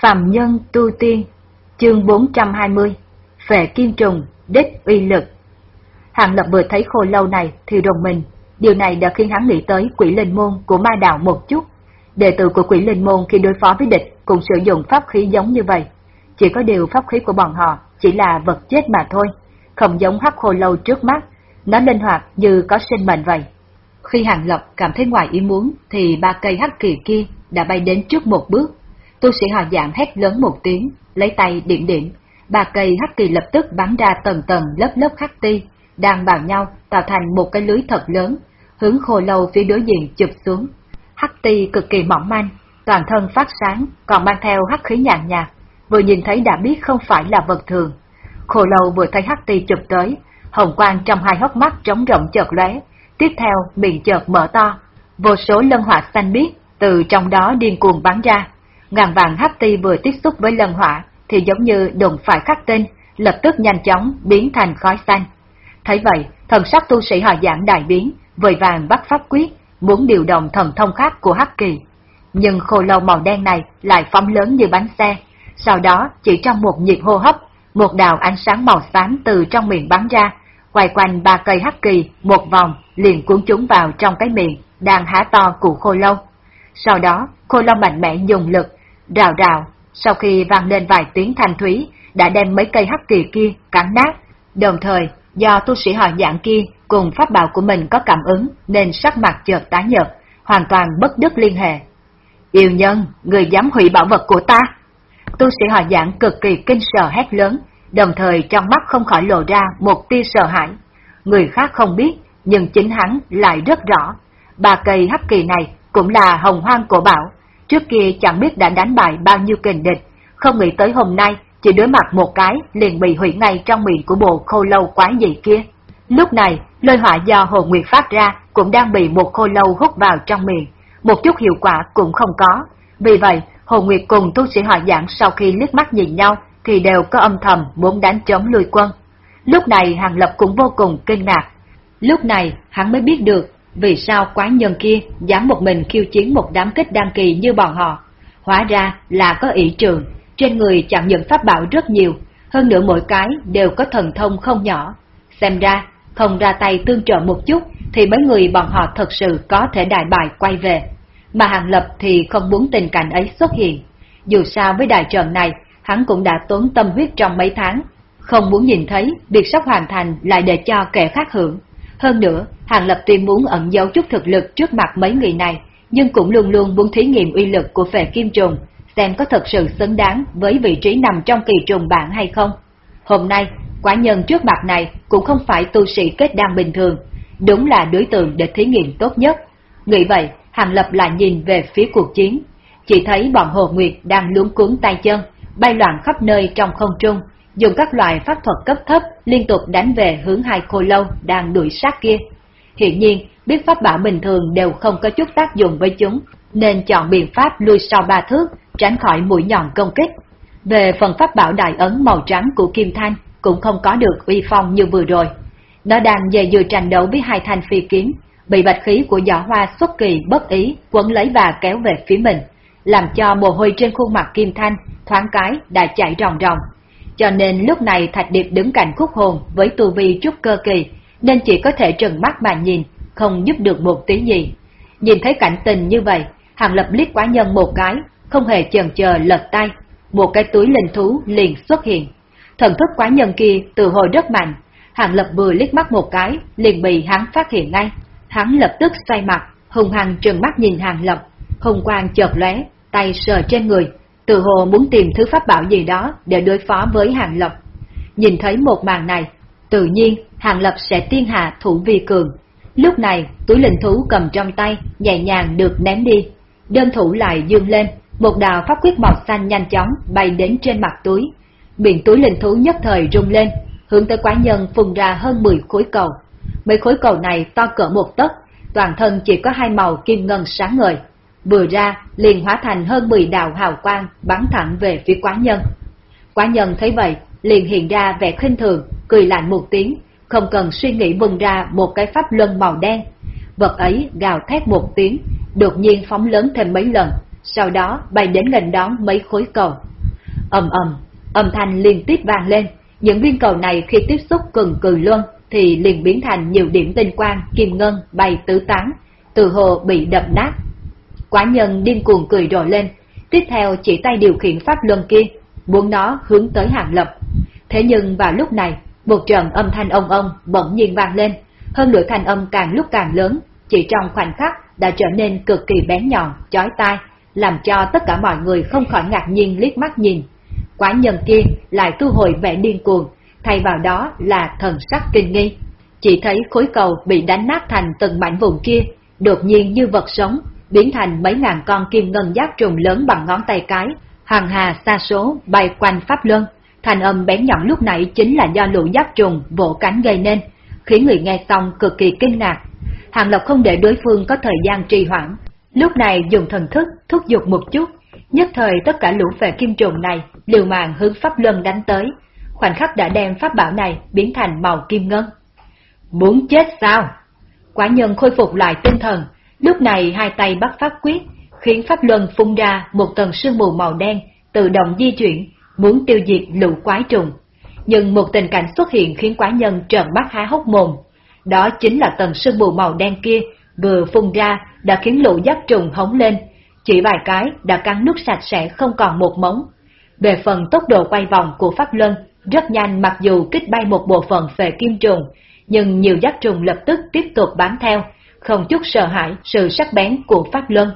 Phạm Nhân Tu Tiên, chương 420, Phệ Kim Trùng, Đích Uy Lực. Hàng Lập vừa thấy khô lâu này thì rùng mình, điều này đã khiến hắn nghĩ tới quỷ linh môn của ma đạo một chút. Đệ tử của quỷ linh môn khi đối phó với địch cũng sử dụng pháp khí giống như vậy. Chỉ có điều pháp khí của bọn họ chỉ là vật chết mà thôi, không giống hắc khô lâu trước mắt, nó linh hoạt như có sinh mệnh vậy. Khi Hàng Lập cảm thấy ngoài ý muốn thì ba cây hắc kỳ kia đã bay đến trước một bước. Tu sĩ họ dạng hét lớn một tiếng, lấy tay điểm điểm. Ba cây hắc kỳ lập tức bắn ra tầng tầng lớp lớp hắc ti, đang vào nhau tạo thành một cái lưới thật lớn, hướng khô lâu phía đối diện chụp xuống. Hắc ti cực kỳ mỏng manh, toàn thân phát sáng, còn mang theo hắc khí nhàn nhạt, vừa nhìn thấy đã biết không phải là vật thường. Khô lâu vừa thấy hắc ti chụp tới, hồng quang trong hai hốc mắt trống rộng chợt lóe, tiếp theo miệng chợt mở to, vô số lân hỏa xanh biếc từ trong đó điên cuồng bắn ra. Ngàn vàng hắc ti vừa tiếp xúc với lân hỏa thì giống như đụng phải khắc tên, lập tức nhanh chóng biến thành khói xanh. Thấy vậy, thần sắc tu sĩ họ giảng đại biến, vội vàng bắt pháp quyết, muốn điều động thần thông khác của hắc kỳ. Nhưng khô lâu màu đen này lại phóng lớn như bánh xe, sau đó chỉ trong một nhịp hô hấp, một đạo ánh sáng màu xám từ trong miệng bắn ra, quay quanh ba cây hắc kỳ một vòng liền cuốn chúng vào trong cái miệng đang há to của khô lâu. Sau đó, khô lâu mạnh mẽ dùng lực, rào rào, sau khi vang lên vài tiếng thanh thúy, đã đem mấy cây hắc kỳ kia cắn nát. Đồng thời, do tu sĩ họ dạng kia cùng pháp bảo của mình có cảm ứng nên sắc mặt chợt tái nhợt, hoàn toàn bất đứt liên hệ. Yêu nhân, người dám hủy bảo vật của ta! Tu sĩ họ dạng cực kỳ kinh sợ hét lớn, đồng thời trong mắt không khỏi lộ ra một tia sợ hãi. Người khác không biết, nhưng chính hắn lại rất rõ. Ba cây hắc kỳ này cũng là hồng hoang cổ bảo, trước kia chẳng biết đã đánh bại bao nhiêu kình địch, không nghĩ tới hôm nay chỉ đối mặt một cái liền bị hủy ngay trong miệng của bộ khô lâu quái dị kia. Lúc này, lôi hỏa do Hồ Nguyệt phát ra cũng đang bị một khô lâu hút vào trong miệng, một chút hiệu quả cũng không có. Vì vậy, Hồ Nguyệt cùng tu sĩ hòa giảng sau khi liếc mắt nhìn nhau thì đều có âm thầm muốn đánh chống lui quân. Lúc này Hàng Lập cũng vô cùng kinh ngạc. Lúc này hắn mới biết được vì sao quái nhân kia dám một mình khiêu chiến một đám kích đăng kỳ như bọn họ. Hóa ra là có ý trường, trên người chẳng những pháp bảo rất nhiều, hơn nữa mỗi cái đều có thần thông không nhỏ. Xem ra, không ra tay tương trợ một chút thì mấy người bọn họ thật sự có thể đại bại quay về. Mà Hàng Lập thì không muốn tình cảnh ấy xuất hiện. Dù sao với đại trận này, hắn cũng đã tốn tâm huyết trong mấy tháng, không muốn nhìn thấy việc sắp hoàn thành lại để cho kẻ khác hưởng. Hơn nữa, Hàng Lập tuy muốn ẩn giấu chút thực lực trước mặt mấy người này, nhưng cũng luôn luôn muốn thí nghiệm uy lực của phệ kim trùng, xem có thật sự xứng đáng với vị trí nằm trong kỳ trùng bản hay không. Hôm nay, quả nhân trước mặt này cũng không phải tu sĩ kết đan bình thường, đúng là đối tượng để thí nghiệm tốt nhất. Nghĩ vậy, Hàng Lập lại nhìn về phía cuộc chiến, chỉ thấy bọn Hồ Nguyệt đang luống cuốn tay chân, bay loạn khắp nơi trong không trung, dùng các loại pháp thuật cấp thấp liên tục đánh về hướng hai khô lâu đang đuổi sát kia. Hiện nhiên, biết pháp bảo bình thường đều không có chút tác dụng với chúng, nên chọn biện pháp lui sau ba thước, tránh khỏi mũi nhọn công kích. Về phần pháp bảo đại ấn màu trắng của Kim Thanh cũng không có được uy phong như vừa rồi. Nó đang về vừa tranh đấu với hai thanh phi kiếm, bị bạch khí của giỏ hoa xuất kỳ bất ý quấn lấy và kéo về phía mình, làm cho mồ hôi trên khuôn mặt Kim Thanh thoáng cái đã chảy ròng ròng. Cho nên lúc này Thạch Điệp đứng cạnh khúc hồn với tu vi trúc cơ kỳ, nên chỉ có thể trừng mắt mà nhìn, không giúp được một tí gì. Nhìn thấy cảnh tình như vậy, Hàng Lập liếc quá nhân một cái, không hề chần chờ lật tay, một cái túi linh thú liền xuất hiện. Thần thức quá nhân kia từ hồi rất mạnh, Hàng Lập vừa liếc mắt một cái, liền bị hắn phát hiện ngay. Hắn lập tức xoay mặt, hùng hăng trừng mắt nhìn Hàng Lập, hùng quang chợt lóe, tay sờ trên người, từ hồ muốn tìm thứ pháp bảo gì đó để đối phó với Hàng Lập. Nhìn thấy một màn này, tự nhiên Hàng Lập sẽ tiên hạ thủ vi cường. Lúc này, túi linh thú cầm trong tay, nhẹ nhàng được ném đi. Đơn thủ lại dương lên, một đạo pháp quyết màu xanh nhanh chóng bay đến trên mặt túi. Miệng túi linh thú nhất thời rung lên, hướng tới quái nhân phun ra hơn 10 khối cầu. Mấy khối cầu này to cỡ một tấc, toàn thân chỉ có hai màu kim ngân sáng ngời. Vừa ra, liền hóa thành hơn 10 đạo hào quang bắn thẳng về phía quái nhân. Quái nhân thấy vậy, liền hiện ra vẻ khinh thường, cười lạnh một tiếng, không cần suy nghĩ bùng ra một cái pháp luân màu đen. Vật ấy gào thét một tiếng, đột nhiên phóng lớn thêm mấy lần, sau đó bay đến gần đón mấy khối cầu. ầm ầm, âm thanh liên tiếp vang lên, những viên cầu này khi tiếp xúc cường cừ luân thì liền biến thành nhiều điểm tinh quang kim ngân bay tứ tán, từ hồ bị đập nát. Quả nhân điên cuồng cười rộ lên, tiếp theo chỉ tay điều khiển pháp luân kia, muốn nó hướng tới hàng lập. Thế nhưng vào lúc này, một trận âm thanh ông ông bỗng nhiên vang lên, hơn nữa thanh âm càng lúc càng lớn, chỉ trong khoảnh khắc đã trở nên cực kỳ bén nhọn, chói tai, làm cho tất cả mọi người không khỏi ngạc nhiên liếc mắt nhìn. Quả nhân kia lại thu hồi vẻ điên cuồng, thay vào đó là thần sắc kinh nghi. Chỉ thấy khối cầu bị đánh nát thành từng mảnh vụn kia, đột nhiên như vật sống, biến thành mấy ngàn con kim ngân giáp trùng lớn bằng ngón tay cái, hàng hà xa số bay quanh pháp luân. Thành âm bén nhọn lúc nãy chính là do lũ giáp trùng vỗ cánh gây nên, khiến người nghe xong cực kỳ kinh ngạc. Hàng lộc không để đối phương có thời gian trì hoãn, lúc này dùng thần thức thúc giục một chút, nhất thời tất cả lũ về kim trùng này liều mạng hướng pháp luân đánh tới, khoảnh khắc đã đem pháp bảo này biến thành màu kim ngân. Muốn chết sao? Quả nhân khôi phục lại tinh thần, lúc này hai tay bắt pháp quyết, khiến pháp luân phun ra một tầng sương mù màu đen, tự động di chuyển, muốn tiêu diệt lũ quái trùng. Nhưng một tình cảnh xuất hiện khiến quái nhân trợn mắt há hốc mồm. Đó chính là tầng sương mù màu đen kia, vừa phun ra đã khiến lũ giáp trùng hống lên, chỉ vài cái đã cắn nước sạch sẽ không còn một móng Về phần tốc độ quay vòng của Pháp Luân, rất nhanh mặc dù kích bay một bộ phận về kim trùng, nhưng nhiều giáp trùng lập tức tiếp tục bám theo, không chút sợ hãi sự sắc bén của Pháp Luân.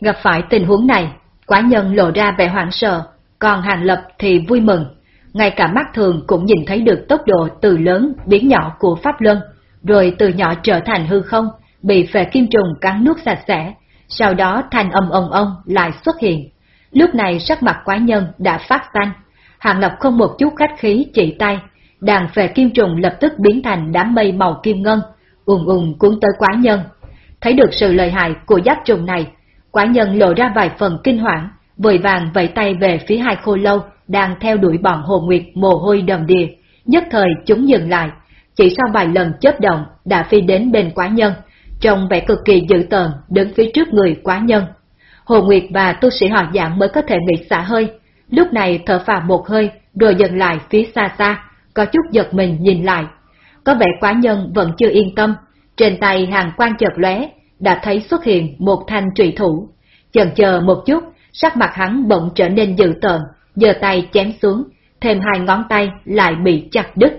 Gặp phải tình huống này, quả nhân lộ ra vẻ hoảng sợ, còn Hàng Lập thì vui mừng. Ngay cả mắt thường cũng nhìn thấy được tốc độ từ lớn biến nhỏ của Pháp Luân, rồi từ nhỏ trở thành hư không, bị phệ kim trùng cắn nuốt sạch sẽ, sau đó thành âm ông ông lại xuất hiện. Lúc này sắc mặt quái nhân đã phát xanh, Hàng Lập không một chút khách khí chỉ tay, đàn phệ kim trùng lập tức biến thành đám mây màu kim ngân, ùn ùn cuốn tới quái nhân. Thấy được sự lợi hại của giáp trùng này, quái nhân lộ ra vài phần kinh hoảng, vội vàng vẫy tay về phía hai khô lâu đang theo đuổi bọn hồ nguyệt mồ hôi đầm đìa, nhất thời chúng dừng lại, chỉ sau vài lần chớp động đã phi đến bên quái nhân, trông vẻ cực kỳ dữ tợn đứng phía trước người quái nhân. Hồ Nguyệt và tu sĩ họ dạng mới có thể nghỉ xả hơi, lúc này thở phào một hơi rồi dừng lại phía xa xa, có chút giật mình nhìn lại. Có vẻ quái nhân vẫn chưa yên tâm, trên tay hàng quan chợt lóe đã thấy xuất hiện một thanh trụy thủ. Chần chờ một chút, sắc mặt hắn bỗng trở nên dữ tợn, giơ tay chém xuống, thêm hai ngón tay lại bị chặt đứt.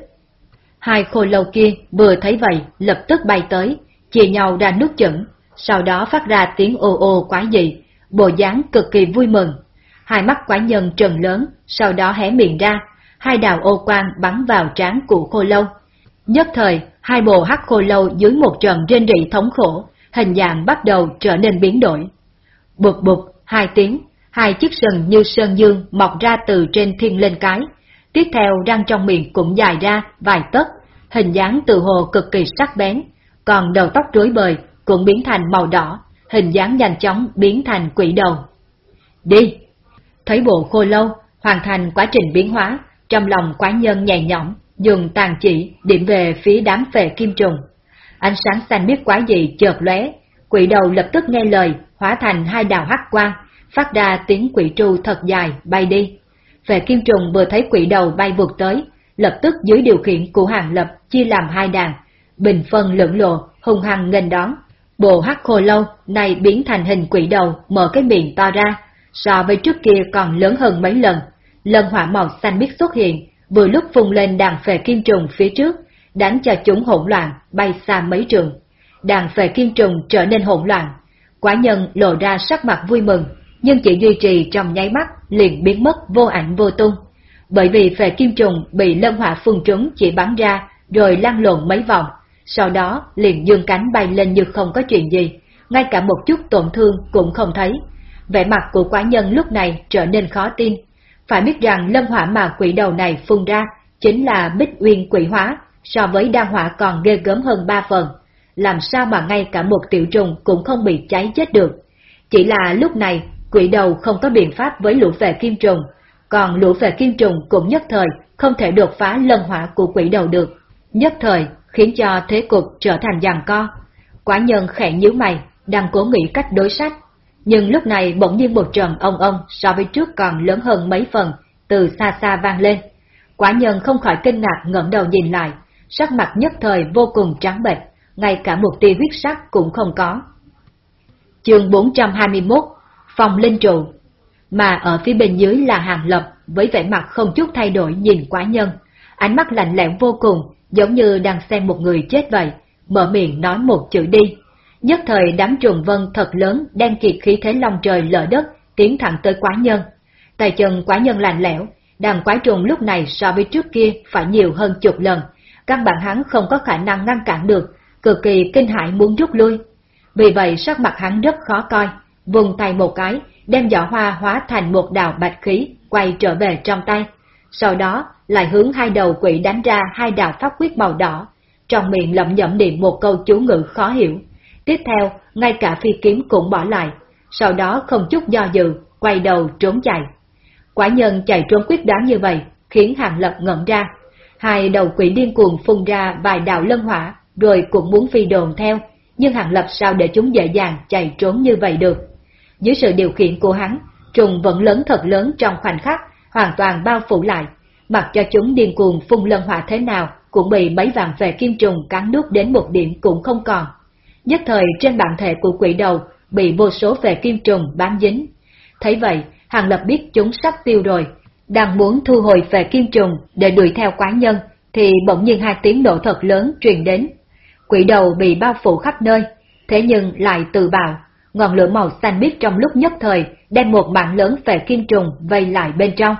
Hai khôi lâu kia vừa thấy vậy lập tức bay tới, chia nhau ra nước chẩn, sau đó phát ra tiếng ô ô quái dị, bộ dáng cực kỳ vui mừng. Hai mắt quái nhân trần lớn, sau đó hé miệng ra, hai đào ô quang bắn vào trán của khô lâu. Nhất thời, hai bộ hắc khô lâu dưới một trận rên rỉ thống khổ, hình dạng bắt đầu trở nên biến đổi. Bụt bụt, hai tiếng, hai chiếc sừng như sơn dương mọc ra từ trên thiên lên cái. Tiếp theo răng trong miệng cũng dài ra vài tấc, hình dáng từ hồ cực kỳ sắc bén, còn đầu tóc rối bời cũng biến thành màu đỏ, hình dáng nhanh chóng biến thành quỷ đầu. Đi! Thấy bộ khô lâu, hoàn thành quá trình biến hóa, trong lòng quái nhân nhẹ nhõm, dùng tàn chỉ điểm về phía đám phệ kim trùng. Ánh sáng xanh biết quái dị chợt lóe, quỷ đầu lập tức nghe lời, hóa thành hai đạo hắc quang, phát ra tiếng quỷ tru thật dài bay đi. Phệ kim trùng vừa thấy quỷ đầu bay vượt tới, lập tức dưới điều khiển của hàng lập chia làm hai đàn, bình phân lưỡng lộ, hung hăng nghênh đón. Bộ hắc khô lâu này biến thành hình quỷ đầu mở cái miệng to ra, so với trước kia còn lớn hơn mấy lần. Lần hỏa màu xanh biết xuất hiện, vừa lúc phun lên đàn phệ kim trùng phía trước, đánh cho chúng hỗn loạn, bay xa mấy trường. Đàn phệ kim trùng trở nên hỗn loạn. Quả nhân lộ ra sắc mặt vui mừng, nhưng chỉ duy trì trong nháy mắt liền biến mất vô ảnh vô tung. Bởi vì phệ kim trùng bị lân hỏa phun trúng chỉ bắn ra, rồi lăn lộn mấy vòng, sau đó liền dương cánh bay lên như không có chuyện gì, ngay cả một chút tổn thương cũng không thấy. Vẻ mặt của quả nhân lúc này trở nên khó tin. Phải biết rằng lâm hỏa mà quỷ đầu này phun ra chính là bích uyên quỷ hóa, so với đan hỏa còn ghê gớm hơn ba phần. Làm sao mà ngay cả một tiểu trùng cũng không bị cháy chết được. Chỉ là lúc này quỷ đầu không có biện pháp với lũ về kim trùng, còn lũ về kim trùng cũng nhất thời không thể đột phá lân hỏa của quỷ đầu được. Nhất thời khiến cho thế cục trở thành giằng co. Quả nhân khẽ nhíu mày, đang cố nghĩ cách đối sách. Nhưng lúc này bỗng nhiên một trầm ông ông so với trước còn lớn hơn mấy phần, từ xa xa vang lên. Quả nhân không khỏi kinh ngạc ngẩng đầu nhìn lại, sắc mặt nhất thời vô cùng trắng bệch, ngay cả một tia huyết sắc cũng không có. Chương 421 Phòng Linh Trụ Mà ở phía bên dưới là Hàng Lập với vẻ mặt không chút thay đổi nhìn quả nhân, ánh mắt lạnh lẽo vô cùng, giống như đang xem một người chết vậy, mở miệng nói một chữ đi. Nhất thời đám trùng vân thật lớn đen kịt khí thế long trời lở đất tiến thẳng tới quái nhân. Tay chân quái nhân lạnh lẽo, đàn quái trùng lúc này so với trước kia phải nhiều hơn chục lần, các bạn hắn không có khả năng ngăn cản được, cực kỳ kinh hãi muốn rút lui. Vì vậy sắc mặt hắn rất khó coi, vùng tay một cái, đem giỏ hoa hóa thành một đạo bạch khí, quay trở về trong tay. Sau đó lại hướng hai đầu quỷ đánh ra hai đạo pháp quyết màu đỏ, trong miệng lẩm nhẩm niệm một câu chú ngữ khó hiểu. Tiếp theo, ngay cả phi kiếm cũng bỏ lại, sau đó không chút do dự, quay đầu trốn chạy. Quả nhân chạy trốn quyết đoán như vậy, khiến Hàng Lập ngẩn ra. Hai đầu quỷ điên cuồng phun ra vài đạo lân hỏa, rồi cũng muốn phi đồn theo, nhưng Hàng Lập sao để chúng dễ dàng chạy trốn như vậy được. Dưới sự điều khiển của hắn, trùng vẫn lớn thật lớn trong khoảnh khắc, hoàn toàn bao phủ lại, mặc cho chúng điên cuồng phun lân hỏa thế nào cũng bị mấy vàng về kim trùng cắn nuốt đến một điểm cũng không còn. Nhất thời trên bản thể của quỷ đầu bị vô số về kim trùng bám dính. Thấy vậy, Hàng Lập biết chúng sắp tiêu rồi, đang muốn thu hồi về kim trùng để đuổi theo quán nhân, thì bỗng nhiên hai tiếng nổ thật lớn truyền đến. Quỷ đầu bị bao phủ khắp nơi, thế nhưng lại tự bào ngọn lửa màu xanh biếc trong lúc nhất thời đem một mạng lớn về kim trùng vây lại bên trong.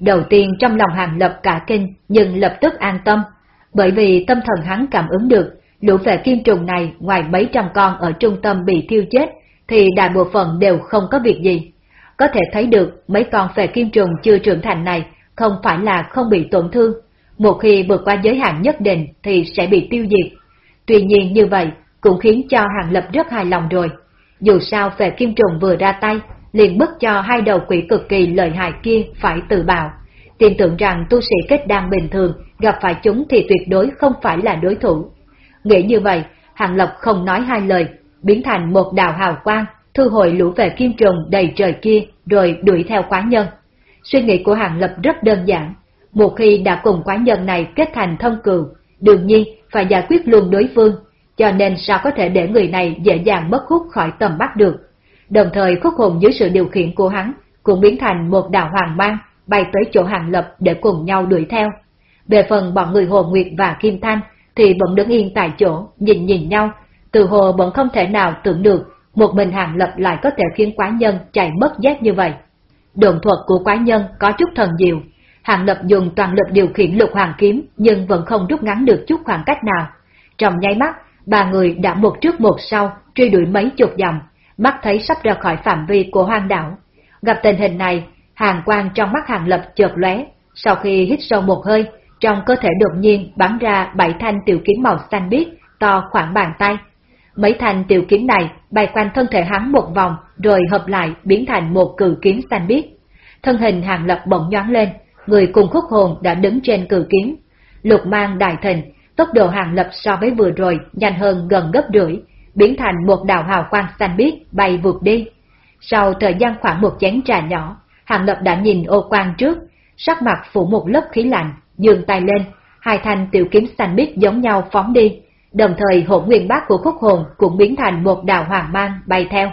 Đầu tiên trong lòng hàng lập cả kinh nhưng lập tức an tâm, bởi vì tâm thần hắn cảm ứng được lũ về kim trùng này ngoài mấy trăm con ở trung tâm bị thiêu chết thì đại bộ phận đều không có việc gì. Có thể thấy được mấy con phệ kim trùng chưa trưởng thành này không phải là không bị tổn thương, một khi vượt qua giới hạn nhất định thì sẽ bị tiêu diệt. Tuy nhiên như vậy cũng khiến cho Hàng Lập rất hài lòng rồi. Dù sao phệ kim trùng vừa ra tay, liền bức cho hai đầu quỷ cực kỳ lợi hại kia phải tự bào. Tin tưởng rằng tu sĩ kết đan bình thường gặp phải chúng thì tuyệt đối không phải là đối thủ. Nghĩ như vậy, Hàng lộc không nói hai lời, biến thành một đạo hào quang, thu hồi lũ về kim trùng đầy trời kia rồi đuổi theo quán nhân. Suy nghĩ của Hàng Lập rất đơn giản. Một khi đã cùng quán nhân này kết thành thông cừu, đương nhiên phải giải quyết luôn đối phương, cho nên sao có thể để người này dễ dàng mất hút khỏi tầm mắt được. Đồng thời khúc hồn dưới sự điều khiển của hắn cũng biến thành một đạo hoàng mang bay tới chỗ Hàng Lập để cùng nhau đuổi theo. Về phần bọn người Hồ Nguyệt và Kim Thanh thì vẫn đứng yên tại chỗ, nhìn nhìn nhau, từ hồ vẫn không thể nào tưởng được một mình Hàng Lập lại có thể khiến quái nhân chạy mất giác như vậy. Đồn thuật của quái nhân có chút thần diệu, Hàng Lập dùng toàn lực điều khiển lục hoàng kiếm nhưng vẫn không rút ngắn được chút khoảng cách nào. Trong nháy mắt, ba người đã một trước một sau truy đuổi mấy chục dặm, mắt thấy sắp ra khỏi phạm vi của hoang đảo. Gặp tình hình này, hàng quang trong mắt Hàng Lập chợt lóe, sau khi hít sâu một hơi, trong cơ thể đột nhiên bắn ra bảy thanh tiểu kiếm màu xanh biếc, to khoảng bàn tay. Mấy thanh tiểu kiếm này bay quanh thân thể hắn một vòng, rồi hợp lại biến thành một cử kiếm xanh biếc. Thân hình hàng lập bỗng nhoáng lên, người cùng khúc hồn đã đứng trên cử kiếm. Lục mang đại thịnh, tốc độ hàng lập so với vừa rồi nhanh hơn gần gấp rưỡi, biến thành một đạo hào quang xanh biếc bay vụt đi. Sau thời gian khoảng một chén trà nhỏ, hàng lập đã nhìn ô quang trước, sắc mặt phủ một lớp khí lạnh, dường tay lên, hai thanh tiểu kiếm xanh biếc giống nhau phóng đi, đồng thời hỗn nguyên bát của khúc hồn cũng biến thành một đạo hoàng mang bay theo.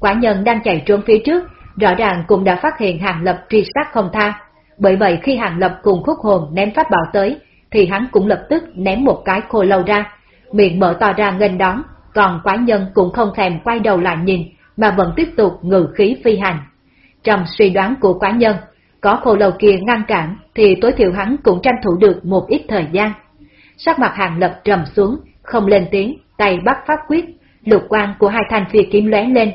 Quả nhân đang chạy trốn phía trước, rõ ràng cũng đã phát hiện hàng lập truy sát không tha, bởi vậy khi hàng lập cùng khúc hồn ném pháp bảo tới, thì hắn cũng lập tức ném một cái khôi lâu ra, miệng mở to ra nghênh đón, còn quái nhân cũng không thèm quay đầu lại nhìn, mà vẫn tiếp tục ngự khí phi hành. Trong suy đoán của quái nhân, có khô lâu kia ngăn cản thì tối thiểu hắn cũng tranh thủ được một ít thời gian. Sắc mặt hàng lập trầm xuống, không lên tiếng, tay bắt pháp quyết, lục quang của hai thanh phi kiếm lóe lên.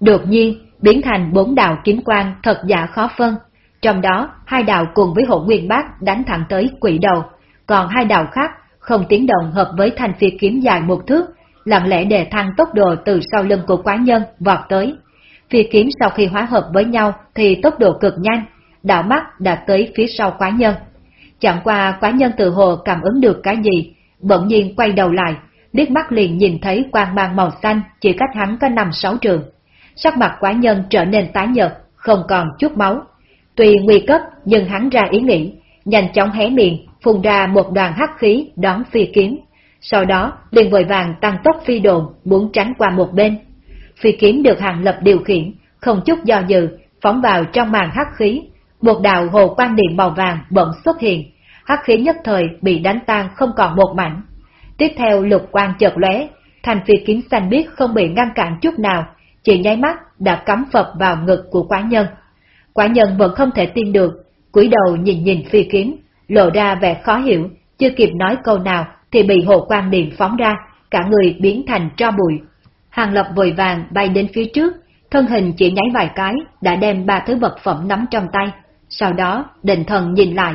Đột nhiên, biến thành bốn đạo kiếm quang thật giả khó phân. Trong đó, hai đạo cùng với hộ nguyên bát đánh thẳng tới quỷ đầu, còn hai đạo khác không tiếng động hợp với thanh phi kiếm dài một thước, lặng lẽ đề thăng tốc độ từ sau lưng của quái nhân vọt tới. Phi kiếm sau khi hóa hợp với nhau thì tốc độ cực nhanh, đạo mắt đã tới phía sau quái nhân. Chẳng qua quái nhân tự hồ cảm ứng được cái gì, bỗng nhiên quay đầu lại, liếc mắt liền nhìn thấy quang mang màu xanh chỉ cách hắn có năm sáu trường. Sắc mặt quái nhân trở nên tái nhợt, không còn chút máu. Tuy nguy cấp nhưng hắn ra ý nghĩ, nhanh chóng hé miệng, phun ra một đoàn hắc khí đón phi kiếm. Sau đó liền vội vàng tăng tốc phi đồn, muốn tránh qua một bên. Phi kiếm được hàng lập điều khiển, không chút do dự, phóng vào trong màn hắc khí. Một đạo hồ quan điện màu vàng bỗng xuất hiện, hắc khí nhất thời bị đánh tan không còn một mảnh. Tiếp theo lục quan chợt lóe, thành phi kiếm xanh biếc không bị ngăn cản chút nào, chỉ nháy mắt đã cắm phập vào ngực của quái nhân. Quả nhân vẫn không thể tin được, cúi đầu nhìn nhìn phi kiếm, lộ ra vẻ khó hiểu, chưa kịp nói câu nào thì bị hồ quan điện phóng ra, cả người biến thành tro bụi. Hàng lập vội vàng bay đến phía trước, thân hình chỉ nháy vài cái đã đem ba thứ vật phẩm nắm trong tay. Sau đó, định thần nhìn lại.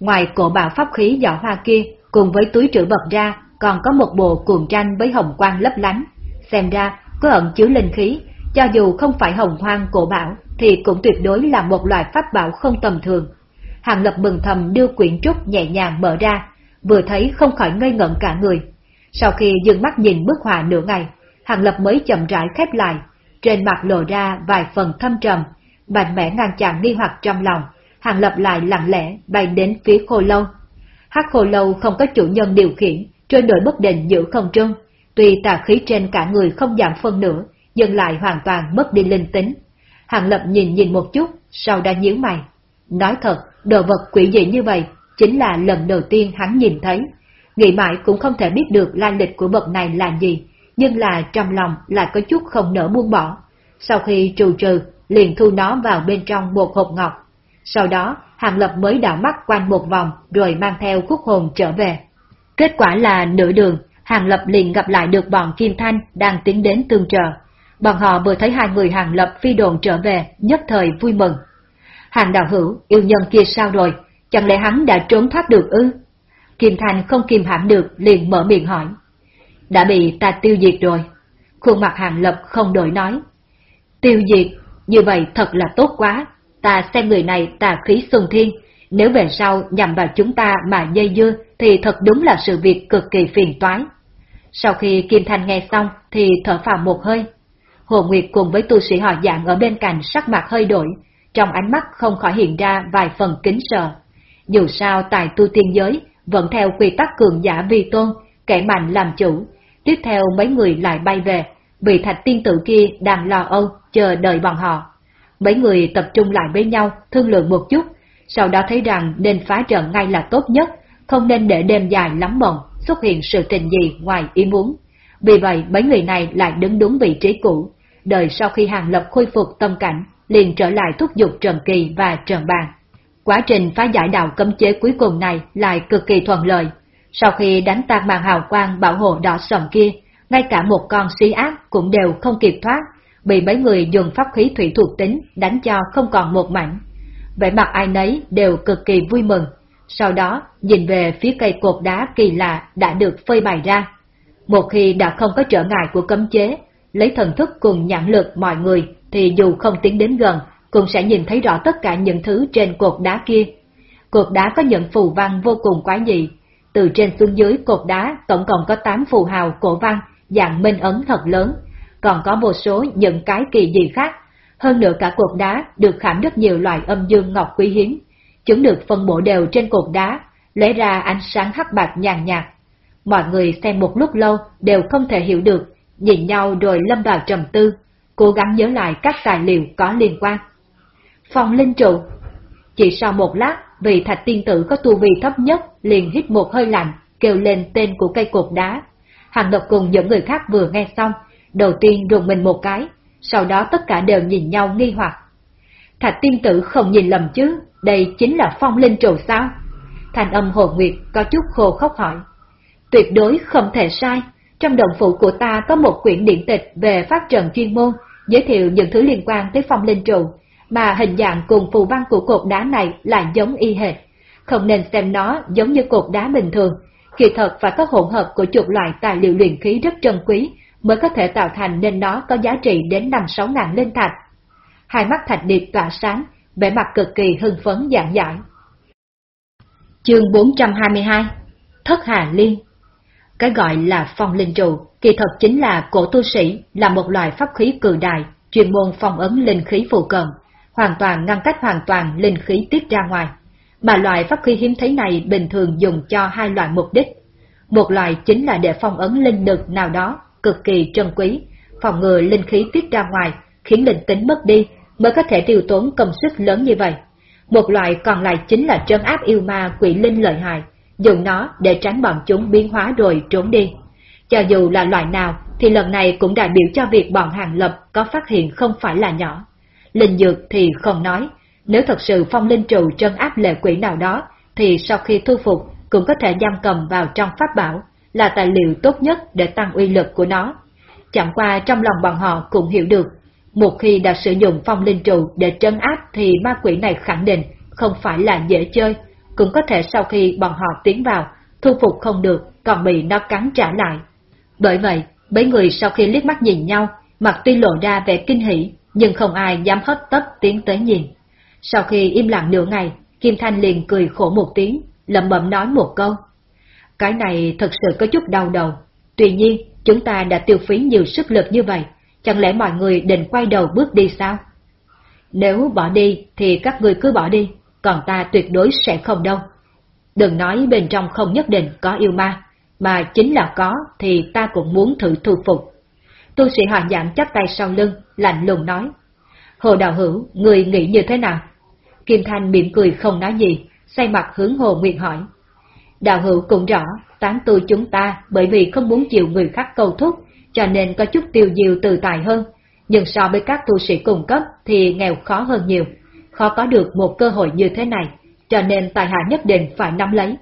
Ngoài cổ bảo pháp khí giỏ hoa kia, cùng với túi trữ vật ra, còn có một bộ cuồng tranh với hồng quang lấp lánh. Xem ra, có ẩn chứa linh khí, cho dù không phải hồng hoang cổ bảo, thì cũng tuyệt đối là một loại pháp bảo không tầm thường. Hàng Lập mừng thầm đưa quyển trúc nhẹ nhàng mở ra, vừa thấy không khỏi ngây ngẩn cả người. Sau khi dừng mắt nhìn bức họa nửa ngày, Hàng Lập mới chậm rãi khép lại, trên mặt lộ ra vài phần thâm trầm, mạnh mẽ ngăn chặn nghi hoặc trong lòng, Hàng Lập lại lặng lẽ bay đến phía khô lâu. Hắc khô lâu không có chủ nhân điều khiển, trôi nổi bất định giữa không trung, tuy tà khí trên cả người không giảm phân nữa, dừng lại hoàn toàn mất đi linh tính, Hàng Lập nhìn nhìn một chút, sau đã nhíu mày. Nói thật, đồ vật quỷ dị như vậy, chính là lần đầu tiên hắn nhìn thấy. Nghĩ mãi cũng không thể biết được lai lịch của vật này là gì, nhưng là trong lòng lại có chút không nỡ buông bỏ. Sau khi trù trừ, liền thu nó vào bên trong một hộp ngọc. Sau đó, Hàng Lập mới đảo mắt quanh một vòng rồi mang theo khúc hồn trở về. Kết quả là nửa đường, Hàng Lập liền gặp lại được bọn Kim Thanh đang tiến đến tương trợ. Bọn họ vừa thấy hai người hàng lập phi đồn trở về, nhất thời vui mừng. Hàng đạo hữu, yêu nhân kia sao rồi? Chẳng lẽ hắn đã trốn thoát được ư? Kim thanh không kìm hãm được, liền mở miệng hỏi. Đã bị ta tiêu diệt rồi. Khuôn mặt hàng lập không đổi nói. Tiêu diệt, như vậy thật là tốt quá. Ta xem người này tà khí sùng thiên. Nếu về sau nhằm vào chúng ta mà dây dưa thì thật đúng là sự việc cực kỳ phiền toái. Sau khi Kim Thành nghe xong thì thở phào một hơi, Hồ Nguyệt cùng với tu sĩ họ dạng ở bên cạnh sắc mặt hơi đổi, trong ánh mắt không khỏi hiện ra vài phần kính sợ. Dù sao tài tu tiên giới vẫn theo quy tắc cường giả vi tôn, kẻ mạnh làm chủ. Tiếp theo mấy người lại bay về, vì thạch tiên tử kia đang lo âu, chờ đợi bọn họ. Mấy người tập trung lại với nhau, thương lượng một chút, sau đó thấy rằng nên phá trận ngay là tốt nhất, không nên để đêm dài lắm mộng, xuất hiện sự tình gì ngoài ý muốn. Vì vậy mấy người này lại đứng đúng vị trí cũ, đợi sau khi Hàng Lập khôi phục tâm cảnh, liền trở lại thúc giục Trần Kỳ và Trần Bàn. Quá trình phá giải đạo cấm chế cuối cùng này lại cực kỳ thuận lợi. Sau khi đánh tan màn hào quang bảo hộ đỏ sầm kia, ngay cả một con xí ác cũng đều không kịp thoát, bị mấy người dùng pháp khí thủy thuộc tính đánh cho không còn một mảnh. Vẻ mặt ai nấy đều cực kỳ vui mừng, sau đó nhìn về phía cây cột đá kỳ lạ đã được phơi bày ra. Một khi đã không có trở ngại của cấm chế, lấy thần thức cùng nhãn lực mọi người thì dù không tiến đến gần, cũng sẽ nhìn thấy rõ tất cả những thứ trên cột đá kia. Cột đá có những phù văn vô cùng quái dị. Từ trên xuống dưới cột đá tổng cộng có 8 phù hào cổ văn dạng minh ấn thật lớn, còn có một số những cái kỳ dị khác. Hơn nữa cả cột đá được khảm rất nhiều loại âm dương ngọc quý hiếm. Chúng được phân bổ đều trên cột đá, lấy ra ánh sáng hắc bạc nhàn nhạt. Mọi người xem một lúc lâu đều không thể hiểu được nhìn nhau rồi lâm vào trầm tư, cố gắng nhớ lại các tài liệu có liên quan. Phòng linh trụ Chỉ sau một lát, vị thạch tiên tử có tu vi thấp nhất liền hít một hơi lạnh, kêu lên tên của cây cột đá. Hàng độc cùng những người khác vừa nghe xong, đầu tiên rùng mình một cái, sau đó tất cả đều nhìn nhau nghi hoặc. Thạch tiên tử không nhìn lầm chứ, đây chính là phong linh trù sao? Thành âm hồ nguyệt có chút khô khóc hỏi. Tuyệt đối không thể sai, trong đồng phụ của ta có một quyển điện tịch về phát trận chuyên môn, giới thiệu những thứ liên quan tới phong linh trụ, mà hình dạng cùng phù văn của cột đá này lại giống y hệt. Không nên xem nó giống như cột đá bình thường, kỳ thật phải có hỗn hợp của chục loại tài liệu luyện khí rất trân quý mới có thể tạo thành nên nó có giá trị đến 5-6 ngàn linh thạch. Hai mắt thạch điệp tỏa sáng, vẻ mặt cực kỳ hưng phấn dạng dãi. Chương 422 Thất Hà Liên cái gọi là phong linh trụ, kỳ thật chính là cổ tu sĩ, là một loại pháp khí cự đại, chuyên môn phong ấn linh khí phù cận. hoàn toàn ngăn cách hoàn toàn linh khí tiết ra ngoài. Mà loại pháp khí hiếm thấy này bình thường dùng cho hai loại mục đích. Một loại chính là để phong ấn linh lực nào đó, cực kỳ trân quý, phòng ngừa linh khí tiết ra ngoài, khiến linh tính mất đi, mới có thể tiêu tốn công sức lớn như vậy. Một loại còn lại chính là trấn áp yêu ma quỷ linh lợi hại, dùng nó để tránh bọn chúng biến hóa rồi trốn đi. Cho dù là loại nào, thì lần này cũng đại biểu cho việc bọn hàng lập có phát hiện không phải là nhỏ. Linh dược thì không nói, nếu thật sự phong linh trụ trấn áp lệ quỷ nào đó, thì sau khi thu phục cũng có thể giam cầm vào trong pháp bảo, là tài liệu tốt nhất để tăng uy lực của nó. Chẳng qua trong lòng bọn họ cũng hiểu được, một khi đã sử dụng phong linh trụ để trấn áp thì ma quỷ này khẳng định không phải là dễ chơi, cũng có thể sau khi bọn họ tiến vào, thu phục không được, còn bị nó cắn trả lại. Bởi vậy, mấy người sau khi liếc mắt nhìn nhau, mặt tuy lộ ra vẻ kinh hỉ, nhưng không ai dám hấp tấp tiến tới nhìn. Sau khi im lặng nửa ngày, Kim Thanh liền cười khổ một tiếng, lẩm bẩm nói một câu. Cái này thật sự có chút đau đầu. Tuy nhiên, chúng ta đã tiêu phí nhiều sức lực như vậy, chẳng lẽ mọi người định quay đầu bước đi sao? Nếu bỏ đi thì các người cứ bỏ đi, còn ta tuyệt đối sẽ không đâu. Đừng nói bên trong không nhất định có yêu ma, mà chính là có thì ta cũng muốn thử thu phục. Tu sĩ hòa giảm chắp tay sau lưng, lạnh lùng nói. Hồ Đạo Hữu, người nghĩ như thế nào? Kim Thanh mỉm cười không nói gì, say mặt hướng Hồ Nguyệt hỏi. Đạo Hữu cũng rõ, tán tu chúng ta bởi vì không muốn chịu người khác cầu thúc, cho nên có chút tiêu diêu từ tài hơn, nhưng so với các tu sĩ cung cấp thì nghèo khó hơn nhiều, khó có được một cơ hội như thế này, cho nên tài hạ nhất định phải nắm lấy.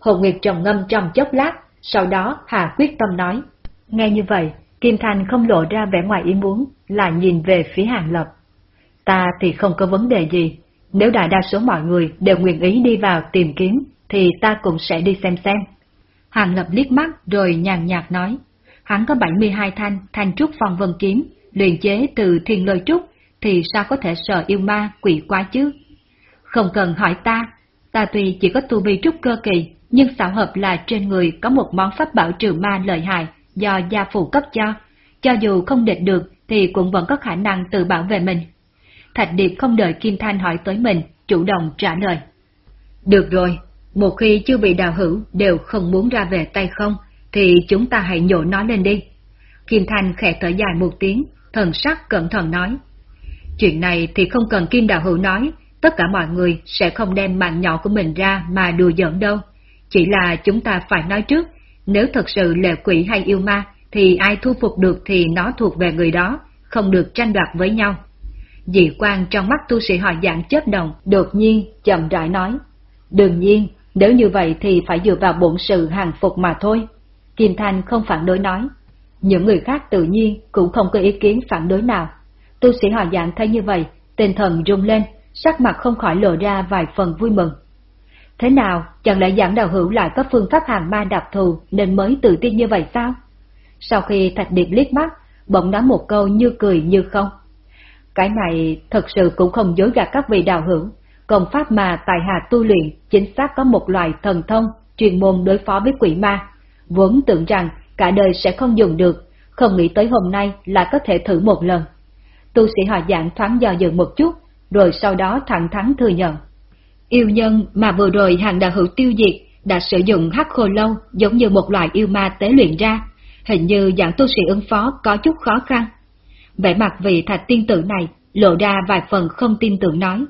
Hồ Nguyệt trầm ngâm trong chốc lát, sau đó Hà quyết tâm nói. Nghe như vậy, Kim Thành không lộ ra vẻ ngoài ý muốn, là nhìn về phía Hàng Lập. Ta thì không có vấn đề gì, nếu đại đa số mọi người đều nguyện ý đi vào tìm kiếm, thì ta cũng sẽ đi xem xem. Hàng Lập liếc mắt rồi nhàn nhạt nói, hắn có 72 thanh thanh trúc phong vân kiếm, luyện chế từ thiên lôi trúc, thì sao có thể sợ yêu ma quỷ quá chứ? Không cần hỏi ta, ta tuy chỉ có tu vi trúc cơ kỳ, nhưng xảo hợp là trên người có một món pháp bảo trừ ma lợi hại do gia phụ cấp cho, cho dù không địch được thì cũng vẫn có khả năng tự bảo vệ mình. Thạch Điệp không đợi Kim Thanh hỏi tới mình, chủ động trả lời. Được rồi, một khi chưa bị đào hữu đều không muốn ra về tay không, thì chúng ta hãy nhổ nó lên đi. Kim Thanh khẽ thở dài một tiếng, thần sắc cẩn thận nói. Chuyện này thì không cần Kim đào Hữu nói, tất cả mọi người sẽ không đem mạng nhỏ của mình ra mà đùa giỡn đâu. Chỉ là chúng ta phải nói trước, nếu thật sự lệ quỷ hay yêu ma, thì ai thu phục được thì nó thuộc về người đó, không được tranh đoạt với nhau. Dị quan trong mắt tu sĩ họ dạng chớp đồng, đột nhiên, chậm rãi nói. Đương nhiên, nếu như vậy thì phải dựa vào bổn sự hàng phục mà thôi. Kim Thanh không phản đối nói. Những người khác tự nhiên cũng không có ý kiến phản đối nào. Tu sĩ họ dạng thấy như vậy, tinh thần rung lên, sắc mặt không khỏi lộ ra vài phần vui mừng. Thế nào, chẳng lẽ giảng đạo hữu lại có phương pháp hàng ma đặc thù nên mới tự tin như vậy sao? Sau khi Thạch Điệp liếc mắt, bỗng nói một câu như cười như không. Cái này thật sự cũng không dối gạt các vị đạo hữu. Công pháp mà tài hạ tu luyện chính xác có một loại thần thông chuyên môn đối phó với quỷ ma. Vốn tưởng rằng cả đời sẽ không dùng được, không nghĩ tới hôm nay là có thể thử một lần. Tu sĩ hòa dạng thoáng do dự một chút, rồi sau đó thẳng thắn thừa nhận. Yêu nhân mà vừa rồi hàng đạo hữu tiêu diệt đã sử dụng hắc khô lâu giống như một loại yêu ma tế luyện ra, hình như dạng tu sĩ ứng phó có chút khó khăn. Vẻ mặt vị thạch tiên tử này lộ ra vài phần không tin tưởng nói.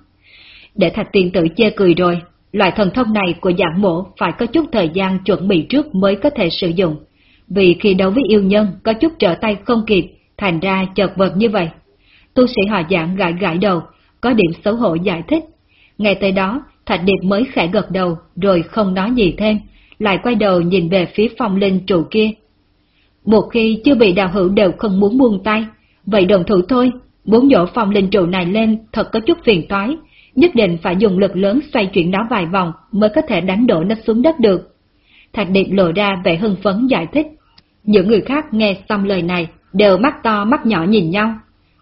Để thạch tiền tử chê cười rồi, loại thần thông này của dạng mộ phải có chút thời gian chuẩn bị trước mới có thể sử dụng, vì khi đấu với yêu nhân có chút trở tay không kịp, thành ra chợt vật như vậy. Tu sĩ hòa dạng gãi gãi đầu, có điểm xấu hổ giải thích. Ngay tới đó, Thạch Điệp mới khẽ gật đầu, rồi không nói gì thêm, lại quay đầu nhìn về phía phong linh trụ kia. Một khi chưa bị đào hữu đều không muốn buông tay, vậy đồng thủ thôi, muốn dỗ phong linh trụ này lên thật có chút phiền toái, nhất định phải dùng lực lớn xoay chuyển nó vài vòng mới có thể đánh đổ nó xuống đất được. Thạch Điệp lộ ra vẻ hưng phấn giải thích. Những người khác nghe xong lời này đều mắt to mắt nhỏ nhìn nhau.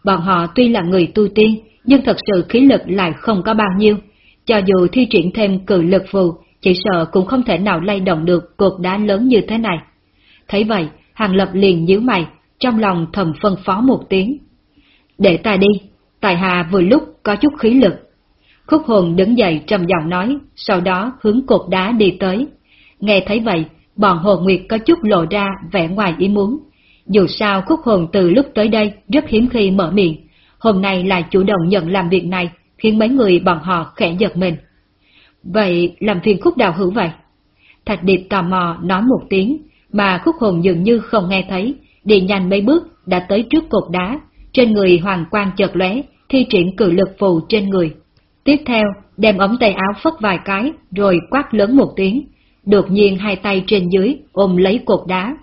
Bọn họ tuy là người tu tiên, nhưng thật sự khí lực lại không có bao nhiêu. Cho dù thi triển thêm cử lực phù, chỉ sợ cũng không thể nào lay động được cột đá lớn như thế này. Thấy vậy, Hàng Lập liền nhíu mày, trong lòng thầm phân phó một tiếng. Để ta đi, Tài Hà vừa lúc có chút khí lực. Khúc hồn đứng dậy trầm giọng nói, sau đó hướng cột đá đi tới. Nghe thấy vậy, bọn Hồ Nguyệt có chút lộ ra vẻ ngoài ý muốn. Dù sao khúc hồn từ lúc tới đây rất hiếm khi mở miệng, hôm nay lại chủ động nhận làm việc này, khiến mấy người bọn họ khẽ giật mình. Vậy làm phiền khúc đào hữu vậy? Thạch Điệp tò mò nói một tiếng, mà khúc hồn dường như không nghe thấy, đi nhanh mấy bước đã tới trước cột đá, trên người hoàng quang chợt lóe, thi triển cử lực phù trên người. Tiếp theo, đem ống tay áo phất vài cái, rồi quát lớn một tiếng. Đột nhiên hai tay trên dưới ôm lấy cột đá.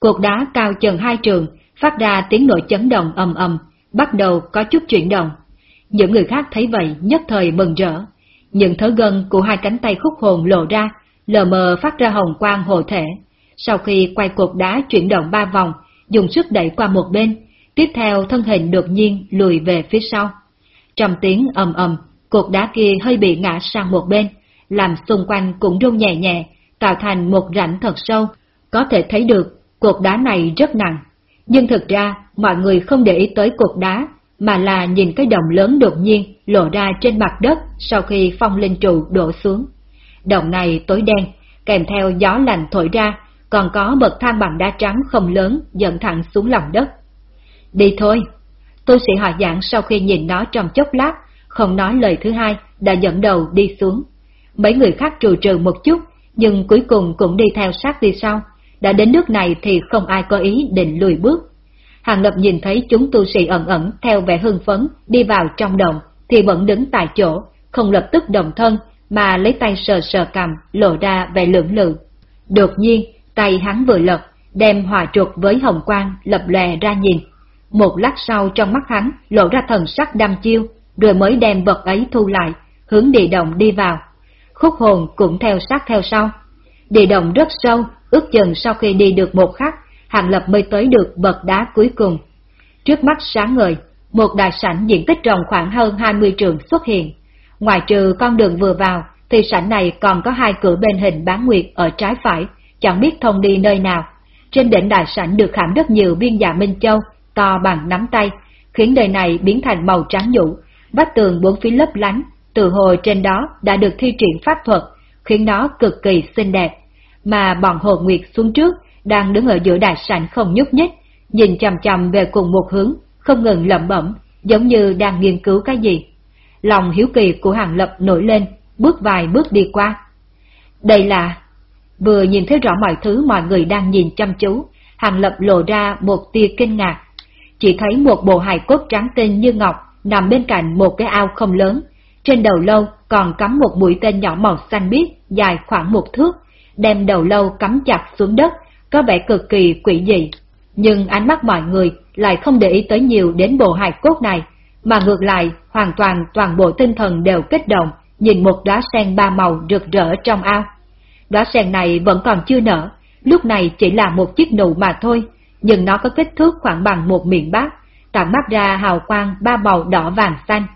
Cột đá cao chừng hai trường, phát ra tiếng nổi chấn động ầm ầm, bắt đầu có chút chuyển động. Những người khác thấy vậy nhất thời mừng rỡ. Những thớ gân của hai cánh tay khúc hồn lộ ra, lờ mờ phát ra hồng quang hộ thể. Sau khi quay cột đá chuyển động ba vòng, dùng sức đẩy qua một bên, tiếp theo thân hình đột nhiên lùi về phía sau. Trong tiếng ầm ầm, cột đá kia hơi bị ngã sang một bên, làm xung quanh cũng rung nhẹ nhẹ, tạo thành một rãnh thật sâu. Có thể thấy được, cột đá này rất nặng. Nhưng thực ra, mọi người không để ý tới cột đá, mà là nhìn cái động lớn đột nhiên lộ ra trên mặt đất sau khi phong linh trụ đổ xuống. Động này tối đen, kèm theo gió lạnh thổi ra, còn có bậc thang bằng đá trắng không lớn dẫn thẳng xuống lòng đất. Đi thôi! tôi sĩ họ giảng sau khi nhìn nó trong chốc lát, không nói lời thứ hai, đã dẫn đầu đi xuống. Mấy người khác trù trừ một chút, nhưng cuối cùng cũng đi theo sát đi sau. Đã đến nước này thì không ai có ý định lùi bước. Hàng Lập nhìn thấy chúng tu sĩ ẩn ẩn theo vẻ hưng phấn đi vào trong động, thì vẫn đứng tại chỗ, không lập tức đồng thân, mà lấy tay sờ sờ cầm, lộ ra vẻ lưỡng lự. Đột nhiên, tay hắn vừa lật, đem hòa trục với hồng quang lập lè ra nhìn. Một lát sau trong mắt hắn lộ ra thần sắc đăm chiêu, rồi mới đem vật ấy thu lại, hướng địa động đi vào. Khúc hồn cũng theo sát theo sau. Địa động rất sâu, ước chừng sau khi đi được một khắc, Hàng Lập mới tới được bậc đá cuối cùng. Trước mắt sáng ngời, một đại sảnh diện tích rộng khoảng hơn 20 trường xuất hiện. Ngoài trừ con đường vừa vào, thì sảnh này còn có hai cửa bên hình bán nguyệt ở trái phải, chẳng biết thông đi nơi nào. Trên đỉnh đại sảnh được khảm rất nhiều viên dạ Minh Châu, to bằng nắm tay, khiến đời này biến thành màu trắng nhũ, vách tường bốn phía lấp lánh, từ hồi trên đó đã được thi triển pháp thuật, khiến nó cực kỳ xinh đẹp. Mà bọn Hồ Nguyệt xuống trước, đang đứng ở giữa đại sảnh không nhúc nhích, nhìn chằm chằm về cùng một hướng, không ngừng lẩm bẩm, giống như đang nghiên cứu cái gì. Lòng hiếu kỳ của Hàng Lập nổi lên, bước vài bước đi qua. Đây là... Vừa nhìn thấy rõ mọi thứ mọi người đang nhìn chăm chú, Hàng Lập lộ ra một tia kinh ngạc. Chỉ thấy một bộ hài cốt trắng tinh như ngọc nằm bên cạnh một cái ao không lớn. Trên đầu lâu còn cắm một mũi tên nhỏ màu xanh biếc dài khoảng một thước, đem đầu lâu cắm chặt xuống đất, có vẻ cực kỳ quỷ dị. Nhưng ánh mắt mọi người lại không để ý tới nhiều đến bộ hài cốt này, mà ngược lại hoàn toàn toàn bộ tinh thần đều kích động, nhìn một đóa sen ba màu rực rỡ trong ao. Đóa sen này vẫn còn chưa nở, lúc này chỉ là một chiếc nụ mà thôi, nhưng nó có kích thước khoảng bằng một miệng bát, tản mắt ra hào quang ba màu đỏ vàng xanh,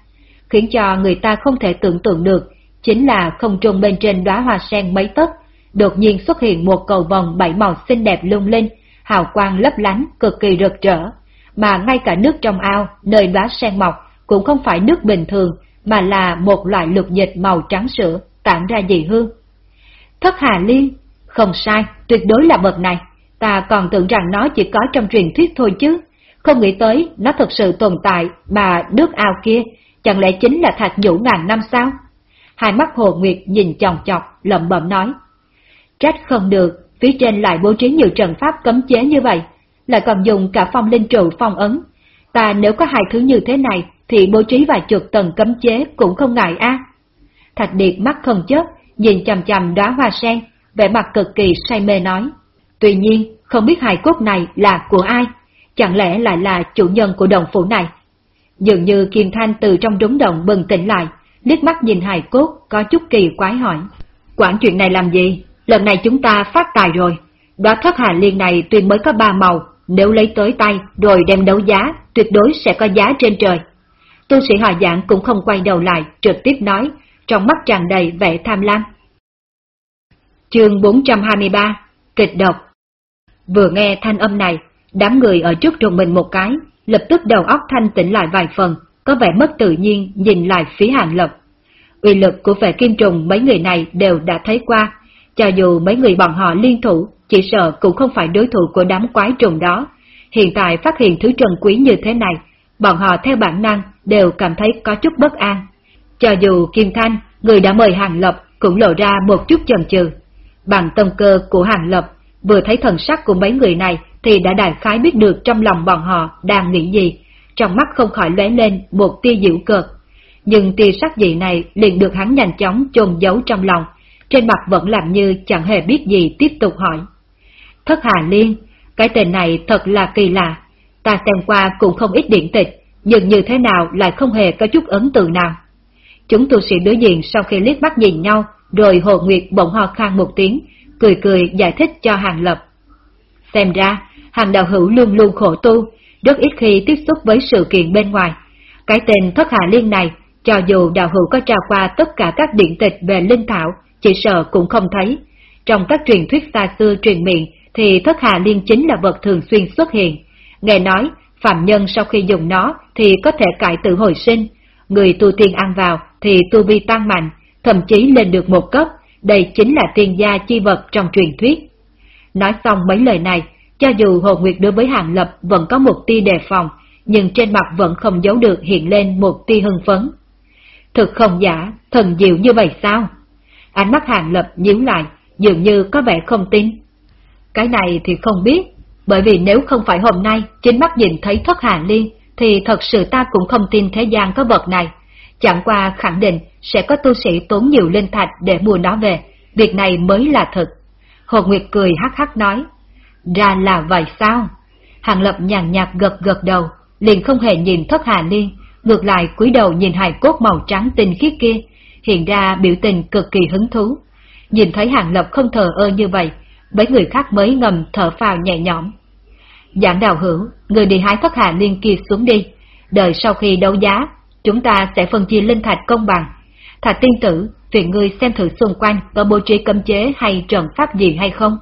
khiến cho người ta không thể tưởng tượng được, chính là không trung bên trên đóa hoa sen mấy tấc, đột nhiên xuất hiện một cầu vòng bảy màu xinh đẹp lung linh, hào quang lấp lánh cực kỳ rực rỡ, mà ngay cả nước trong ao nơi đóa sen mọc cũng không phải nước bình thường, mà là một loại lục dịch màu trắng sữa tản ra dị hương. Thất Hà Liên, không sai, tuyệt đối là vật này, ta còn tưởng rằng nó chỉ có trong truyền thuyết thôi chứ, không nghĩ tới nó thực sự tồn tại mà nước ao kia, chẳng lẽ chính là thạch nhũ ngàn năm sao? Hai mắt Hồ Nguyệt nhìn chòng chọc, lẩm bẩm nói. Trách không được, phía trên lại bố trí nhiều trận pháp cấm chế như vậy, lại còn dùng cả phong linh trụ phong ấn. Ta nếu có hai thứ như thế này, thì bố trí vài chục tầng cấm chế cũng không ngại a. Thạch Điệt mắt không chớp, nhìn chằm chằm đóa hoa sen, vẻ mặt cực kỳ say mê nói. Tuy nhiên, không biết hài cốt này là của ai, chẳng lẽ lại là chủ nhân của đồng phủ này? Dường như Kim Thanh từ trong đống động bừng tỉnh lại, liếc mắt nhìn hài cốt có chút kỳ quái hỏi. Quản chuyện này làm gì? Lần này chúng ta phát tài rồi. Đó thất hà liên này tuy mới có ba màu, nếu lấy tới tay rồi đem đấu giá, tuyệt đối sẽ có giá trên trời. Tu sĩ hòa giảng cũng không quay đầu lại, trực tiếp nói, trong mắt tràn đầy vẻ tham lam. Chương 423 Kịch độc Vừa nghe thanh âm này, đám người ở trước trùng mình một cái, lập tức đầu óc thanh tỉnh lại vài phần, có vẻ mất tự nhiên nhìn lại phía hàng lập. Uy lực của vệ kim trùng mấy người này đều đã thấy qua, cho dù mấy người bọn họ liên thủ, chỉ sợ cũng không phải đối thủ của đám quái trùng đó. Hiện tại phát hiện thứ trần quý như thế này, bọn họ theo bản năng đều cảm thấy có chút bất an. Cho dù Kim Thanh, người đã mời Hàng Lập, cũng lộ ra một chút chần chừ. Bằng tâm cơ của Hàng Lập, vừa thấy thần sắc của mấy người này thì đã đại khái biết được trong lòng bọn họ đang nghĩ gì, trong mắt không khỏi lóe lên một tia dịu cợt. Nhưng tia sắc dị này liền được hắn nhanh chóng chôn giấu trong lòng, trên mặt vẫn làm như chẳng hề biết gì tiếp tục hỏi. Thất Hà Liên, cái tên này thật là kỳ lạ, ta xem qua cũng không ít điển tịch, nhưng như thế nào lại không hề có chút ấn tượng nào. Chúng tu sĩ đối diện sau khi liếc mắt nhìn nhau, rồi Hồ Nguyệt bỗng ho khan một tiếng, cười cười giải thích cho Hàng Lập. Xem ra, Hàng đạo hữu luôn luôn khổ tu, rất ít khi tiếp xúc với sự kiện bên ngoài. Cái tên Thất Hà Liên này, cho dù đạo hữu có trao qua tất cả các điện tịch về linh thảo, chỉ sợ cũng không thấy. Trong các truyền thuyết xa xưa truyền miệng thì Thất Hà Liên chính là vật thường xuyên xuất hiện. Nghe nói, phạm nhân sau khi dùng nó thì có thể cải tự hồi sinh, người tu tiên ăn vào thì tu vi tăng mạnh, thậm chí lên được một cấp, đây chính là tiên gia chi vật trong truyền thuyết. Nói xong mấy lời này, cho dù Hồ Nguyệt đối với Hàng Lập vẫn có một tia đề phòng, nhưng trên mặt vẫn không giấu được hiện lên một tia hưng phấn. Thực không giả, thần diệu như vậy sao? Ánh mắt Hàng Lập nhíu lại, dường như có vẻ không tin. Cái này thì không biết, bởi vì nếu không phải hôm nay chính mắt nhìn thấy thất hà liên, thì thật sự ta cũng không tin thế gian có vật này. Chẳng qua khẳng định sẽ có tu sĩ tốn nhiều linh thạch để mua nó về, việc này mới là thật. Hồ Nguyệt cười hắc hắc nói, ra là vậy sao? Hàng Lập nhàn nhạt gật gật đầu, liền không hề nhìn thất hà liên, ngược lại cúi đầu nhìn hài cốt màu trắng tinh khiết kia, hiện ra biểu tình cực kỳ hứng thú. Nhìn thấy Hàng Lập không thờ ơ như vậy, mấy người khác mới ngầm thở phào nhẹ nhõm. Giảng đào hữu, người đi hái thất hà liên kia xuống đi, đợi sau khi đấu giá, chúng ta sẽ phân chia linh thạch công bằng. Thạch tiên tử, phiền ngươi xem thử xung quanh có bố trí cấm chế hay trận pháp gì hay không.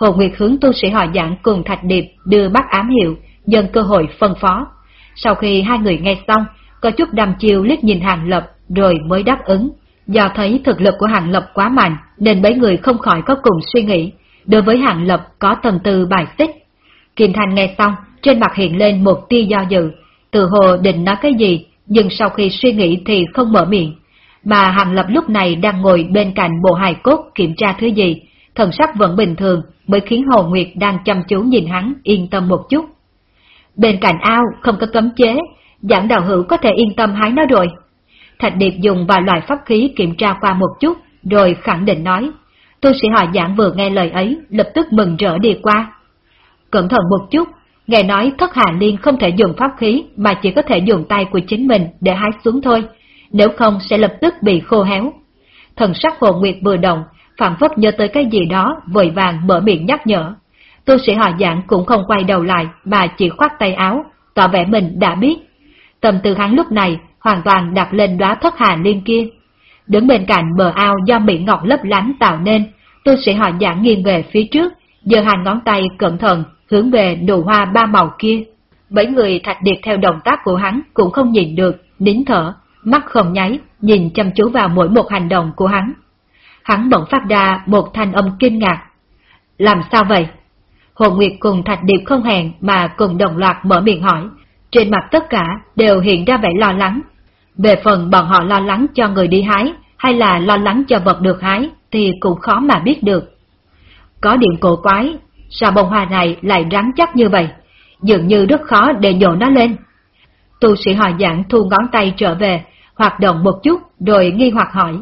Hồ Nguyệt hướng tu sĩ họ giảng cùng Thạch Điệp đưa bắt ám hiệu, dần cơ hội phân phó. Sau khi hai người nghe xong, có chút đăm chiêu liếc nhìn Hàng Lập rồi mới đáp ứng. Do thấy thực lực của Hàng Lập quá mạnh, nên mấy người không khỏi có cùng suy nghĩ. Đối với Hàng Lập có tầm tư bài xích. Kim Thanh nghe xong, trên mặt hiện lên một tia do dự. Từ hồ định nói cái gì, nhưng sau khi suy nghĩ thì không mở miệng. Mà Hàng Lập lúc này đang ngồi bên cạnh bộ hài cốt kiểm tra thứ gì, thần sắc vẫn bình thường mới khiến Hồ Nguyệt đang chăm chú nhìn hắn yên tâm một chút. Bên cạnh ao không có cấm chế, giảng đạo hữu có thể yên tâm hái nó rồi. Thạch Điệp dùng vài loại pháp khí kiểm tra qua một chút, rồi khẳng định nói. Tu sĩ họ giảng vừa nghe lời ấy, lập tức mừng rỡ đi qua. Cẩn thận một chút, nghe nói thất hà liên không thể dùng pháp khí mà chỉ có thể dùng tay của chính mình để hái xuống thôi, nếu không sẽ lập tức bị khô héo. Thần sắc hồ nguyệt vừa động, phản phất nhớ tới cái gì đó, vội vàng mở miệng nhắc nhở. Tu sĩ họ giảng cũng không quay đầu lại mà chỉ khoát tay áo, tỏ vẻ mình đã biết. tầm tư hắn lúc này hoàn toàn đặt lên đóa thất hà liên kia. Đứng bên cạnh bờ ao do mỹ ngọc lấp lánh tạo nên, tu sĩ họ giảng nghiêng về phía trước, giơ hàng ngón tay cẩn thận hướng về nụ hoa ba màu kia. bảy người thạch điệp theo động tác của hắn cũng không nhìn được, nín thở, mắt không nháy, nhìn chăm chú vào mỗi một hành động của hắn. Hắn bỗng phát ra một thanh âm kinh ngạc. Làm sao vậy? Hồ Nguyệt cùng Thạch Điệp không hẹn mà cùng đồng loạt mở miệng hỏi. Trên mặt tất cả đều hiện ra vẻ lo lắng. Về phần bọn họ lo lắng cho người đi hái hay là lo lắng cho vật được hái thì cũng khó mà biết được. Có điểm cổ quái, sao bông hoa này lại rắn chắc như vậy? Dường như rất khó để nhổ nó lên. Tu sĩ họ giảng thu ngón tay trở về, hoạt động một chút rồi nghi hoặc hỏi.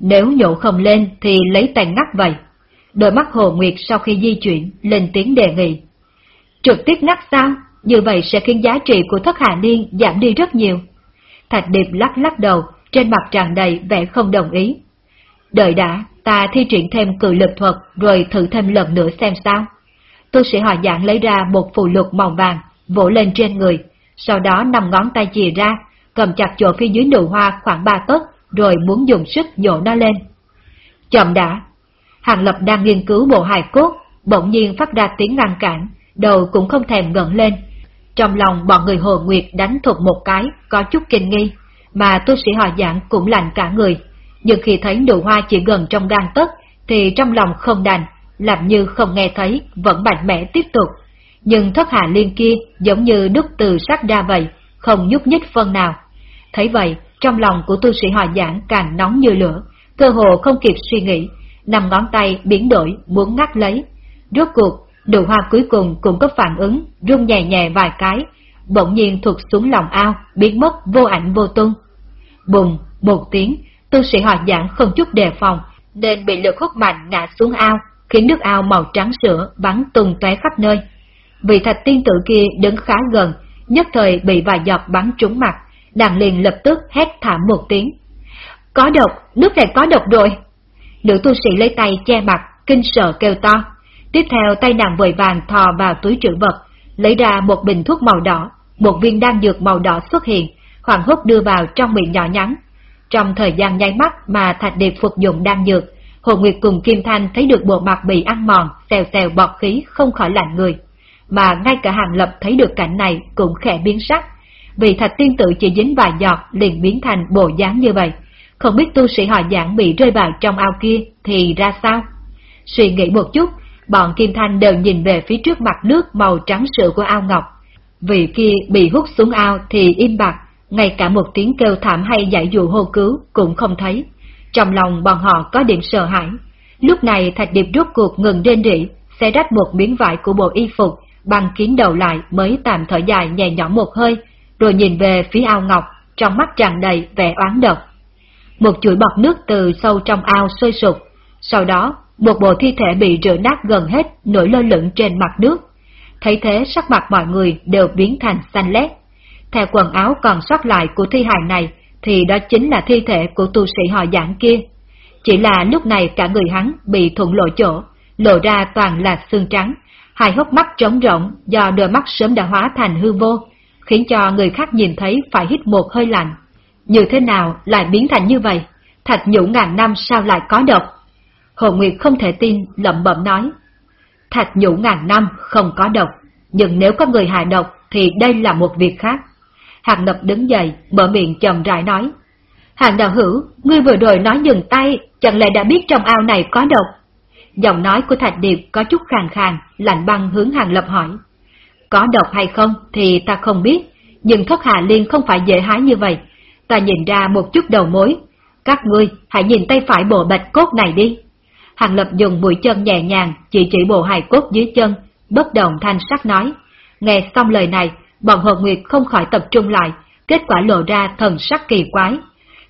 Nếu nhổ không lên thì lấy tay ngắt vậy. Đôi mắt Hồ Nguyệt sau khi di chuyển lên tiếng đề nghị. Trực tiếp ngắt sao? Như vậy sẽ khiến giá trị của thất hà niên giảm đi rất nhiều. Thạch Điệp lắc lắc đầu, trên mặt tràn đầy vẻ không đồng ý. Đợi đã, ta thi triển thêm cự lực thuật rồi thử thêm lần nữa xem sao. Tu sĩ hòa giảng lấy ra một phù lục màu vàng, vỗ lên trên người, sau đó nằm ngón tay chìa ra, cầm chặt chỗ phía dưới nụ hoa khoảng ba tấc, rồi muốn dùng sức dỗ nó lên. Chậm đã, Hàng Lập đang nghiên cứu bộ hài cốt, bỗng nhiên phát ra tiếng ngăn cản, đầu cũng không thèm ngẩng lên. Trong lòng bọn người Hồ Nguyệt đánh thục một cái, có chút kinh nghi, mà tu sĩ họ giảng cũng lạnh cả người. Nhưng khi thấy nụ hoa chỉ gần trong gan tấc, thì trong lòng không đành, làm như không nghe thấy, vẫn mạnh mẽ tiếp tục. Nhưng thất hạ liên kia giống như đúc từ sắt ra vậy, không nhúc nhích phân nào. Thấy vậy, trong lòng của tu sĩ họ giảng càng nóng như lửa, cơ hồ không kịp suy nghĩ, nằm ngón tay biến đổi muốn ngắt lấy. Rốt cuộc, nụ hoa cuối cùng cũng có phản ứng, rung nhẹ nhẹ vài cái, bỗng nhiên thụt xuống lòng ao, biến mất vô ảnh vô tung. Bùng, một tiếng, tu sĩ họ giảng không chút đề phòng, nên bị lực hút mạnh ngã xuống ao, khiến nước ao màu trắng sữa bắn tung tóe khắp nơi. Vị thạch tiên tử kia đứng khá gần, nhất thời bị vài giọt bắn trúng mặt, đàn liền lập tức hét thảm một tiếng. Có độc, nước này có độc rồi. Nữ tu sĩ lấy tay che mặt, kinh sợ kêu to. Tiếp theo tay nàng vội vàng thò vào túi trữ vật, lấy ra một bình thuốc màu đỏ, một viên đan dược màu đỏ xuất hiện, hoàng hốt đưa vào trong miệng nhỏ nhắn. Trong thời gian nháy mắt mà Thạch Điệp phục dụng đan dược, Hồ Nguyệt cùng Kim Thanh thấy được bộ mặt bị ăn mòn, xèo xèo bọt khí không khỏi lạnh người. Mà ngay cả Hàng Lập thấy được cảnh này cũng khẽ biến sắc, vì Thạch Tiên tự chỉ dính vài giọt liền biến thành bộ dáng như vậy. Không biết tu sĩ họ giảng bị rơi vào trong ao kia thì ra sao? Suy nghĩ một chút, bọn Kim Thanh đều nhìn về phía trước mặt nước màu trắng sữa của ao ngọc. Vị kia bị hút xuống ao thì im bặt, ngay cả một tiếng kêu thảm hay giải dụ hô cứu cũng không thấy. Trong lòng bọn họ có điểm sợ hãi. Lúc này Thạch Điệp rút cuộc ngừng rên rỉ, xe rách một miếng vải của bộ y phục, bằng kín đầu lại mới tạm thở dài nhẹ nhõm một hơi, rồi nhìn về phía ao ngọc, trong mắt tràn đầy vẻ oán độc. Một chuỗi bọt nước từ sâu trong ao sôi sụp, sau đó một bộ thi thể bị rửa nát gần hết nổi lơ lửng trên mặt nước. Thấy thế sắc mặt mọi người đều biến thành xanh lét. Theo quần áo còn sót lại của thi hài này thì đó chính là thi thể của tu sĩ họ giảng kia. Chỉ là lúc này cả người hắn bị thủng lộ chỗ, lộ ra toàn là xương trắng, hai hốc mắt trống rỗng do đôi mắt sớm đã hóa thành hư vô, khiến cho người khác nhìn thấy phải hít một hơi lạnh. Như thế nào lại biến thành như vậy? Thạch nhũ ngàn năm sao lại có độc? Hồ Nguyệt không thể tin, lẩm bẩm nói. Thạch nhũ ngàn năm không có độc, nhưng nếu có người hại độc thì đây là một việc khác. Hàng Lập đứng dậy, mở miệng chậm rãi nói. Hàng đạo hữu, ngươi vừa rồi nói dừng tay, chẳng lẽ đã biết trong ao này có độc? Giọng nói của Thạch Điệp có chút khàn khàn, lạnh băng hướng Hàng Lập hỏi. Có độc hay không thì ta không biết, nhưng thất hạ liên không phải dễ hái như vậy. Ta nhìn ra một chút đầu mối. Các ngươi hãy nhìn tay phải bộ bạch cốt này đi. Hàng Lập dùng mũi chân nhẹ nhàng chỉ chỉ bộ hài cốt dưới chân, bất động thanh sắc nói. Nghe xong lời này, bọn Hồ Nguyệt không khỏi tập trung lại, kết quả lộ ra thần sắc kỳ quái.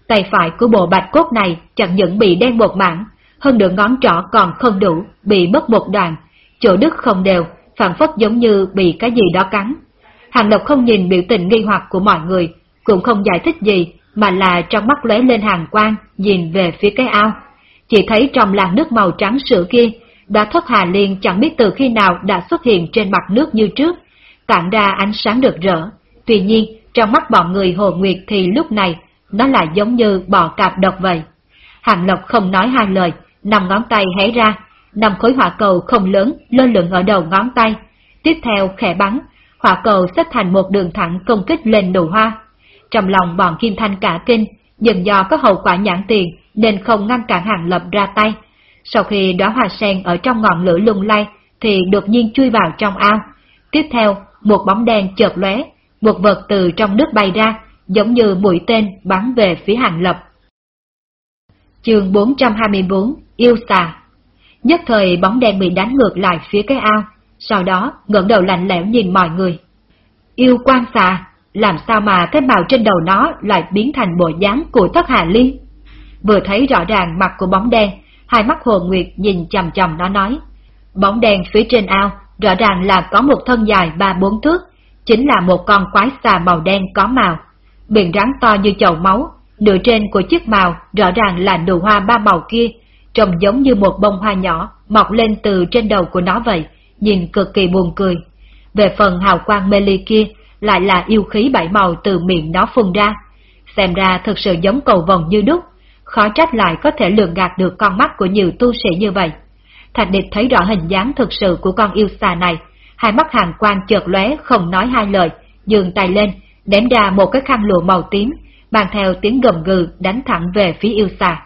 Tay phải của bộ bạch cốt này chẳng những bị đen một mảng, hơn nửa ngón trỏ còn không đủ, bị mất một đoạn, chỗ đứt không đều, phản phất giống như bị cái gì đó cắn. Hàng Lộc không nhìn biểu tình nghi hoặc của mọi người, cũng không giải thích gì, mà là trong mắt lóe lên hàng quang, nhìn về phía cái ao. Chỉ thấy trong làn nước màu trắng sữa kia, đã thất hà liên chẳng biết từ khi nào đã xuất hiện trên mặt nước như trước, tản ra ánh sáng rực rỡ. Tuy nhiên, trong mắt bọn người Hồ Nguyệt thì lúc này, nó lại giống như bò cạp độc vậy. Hàng Lộc không nói hai lời, nằm ngón tay hé ra, năm khối hỏa cầu không lớn lơ lửng ở đầu ngón tay. Tiếp theo khẽ bắn, hỏa cầu xếp thành một đường thẳng công kích lên nụ hoa. Trong lòng bọn Kim Thanh cả kinh, dần do có hậu quả nhãn tiền nên không ngăn cản hàng lập ra tay. Sau khi đóa hoa sen ở trong ngọn lửa lung lay thì đột nhiên chui vào trong ao. Tiếp theo, một bóng đen chợt lóe, một vật từ trong nước bay ra, giống như mũi tên bắn về phía hàng lập. Chương 424 Yêu xà Nhất thời bóng đen bị đánh ngược lại phía cái ao, sau đó ngẩng đầu lạnh lẽo nhìn mọi người. Yêu quan xà, làm sao mà cái màu trên đầu nó lại biến thành bộ dáng của thất hà ly? Vừa thấy rõ ràng mặt của bóng đen, hai mắt hồ nguyệt nhìn chầm chầm nó nói. Bóng đen phía trên ao rõ ràng là có một thân dài ba bốn thước, chính là một con quái xà màu đen có màu. Biển rắn to như chậu máu, nửa trên của chiếc màu rõ ràng là nụ hoa ba màu kia, trông giống như một bông hoa nhỏ mọc lên từ trên đầu của nó vậy, nhìn cực kỳ buồn cười. Về phần hào quang mê ly kia, lại là yêu khí bảy màu từ miệng nó phun ra. Xem ra thực sự giống cầu vồng như đúc, khó trách lại có thể lường gạt được con mắt của nhiều tu sĩ như vậy. Thạch địch thấy rõ hình dáng thực sự của con yêu xà này, hai mắt hàng quan chợt lóe không nói hai lời, dường tay lên, ném ra một cái khăn lụa màu tím, mang theo tiếng gầm gừ đánh thẳng về phía yêu xà.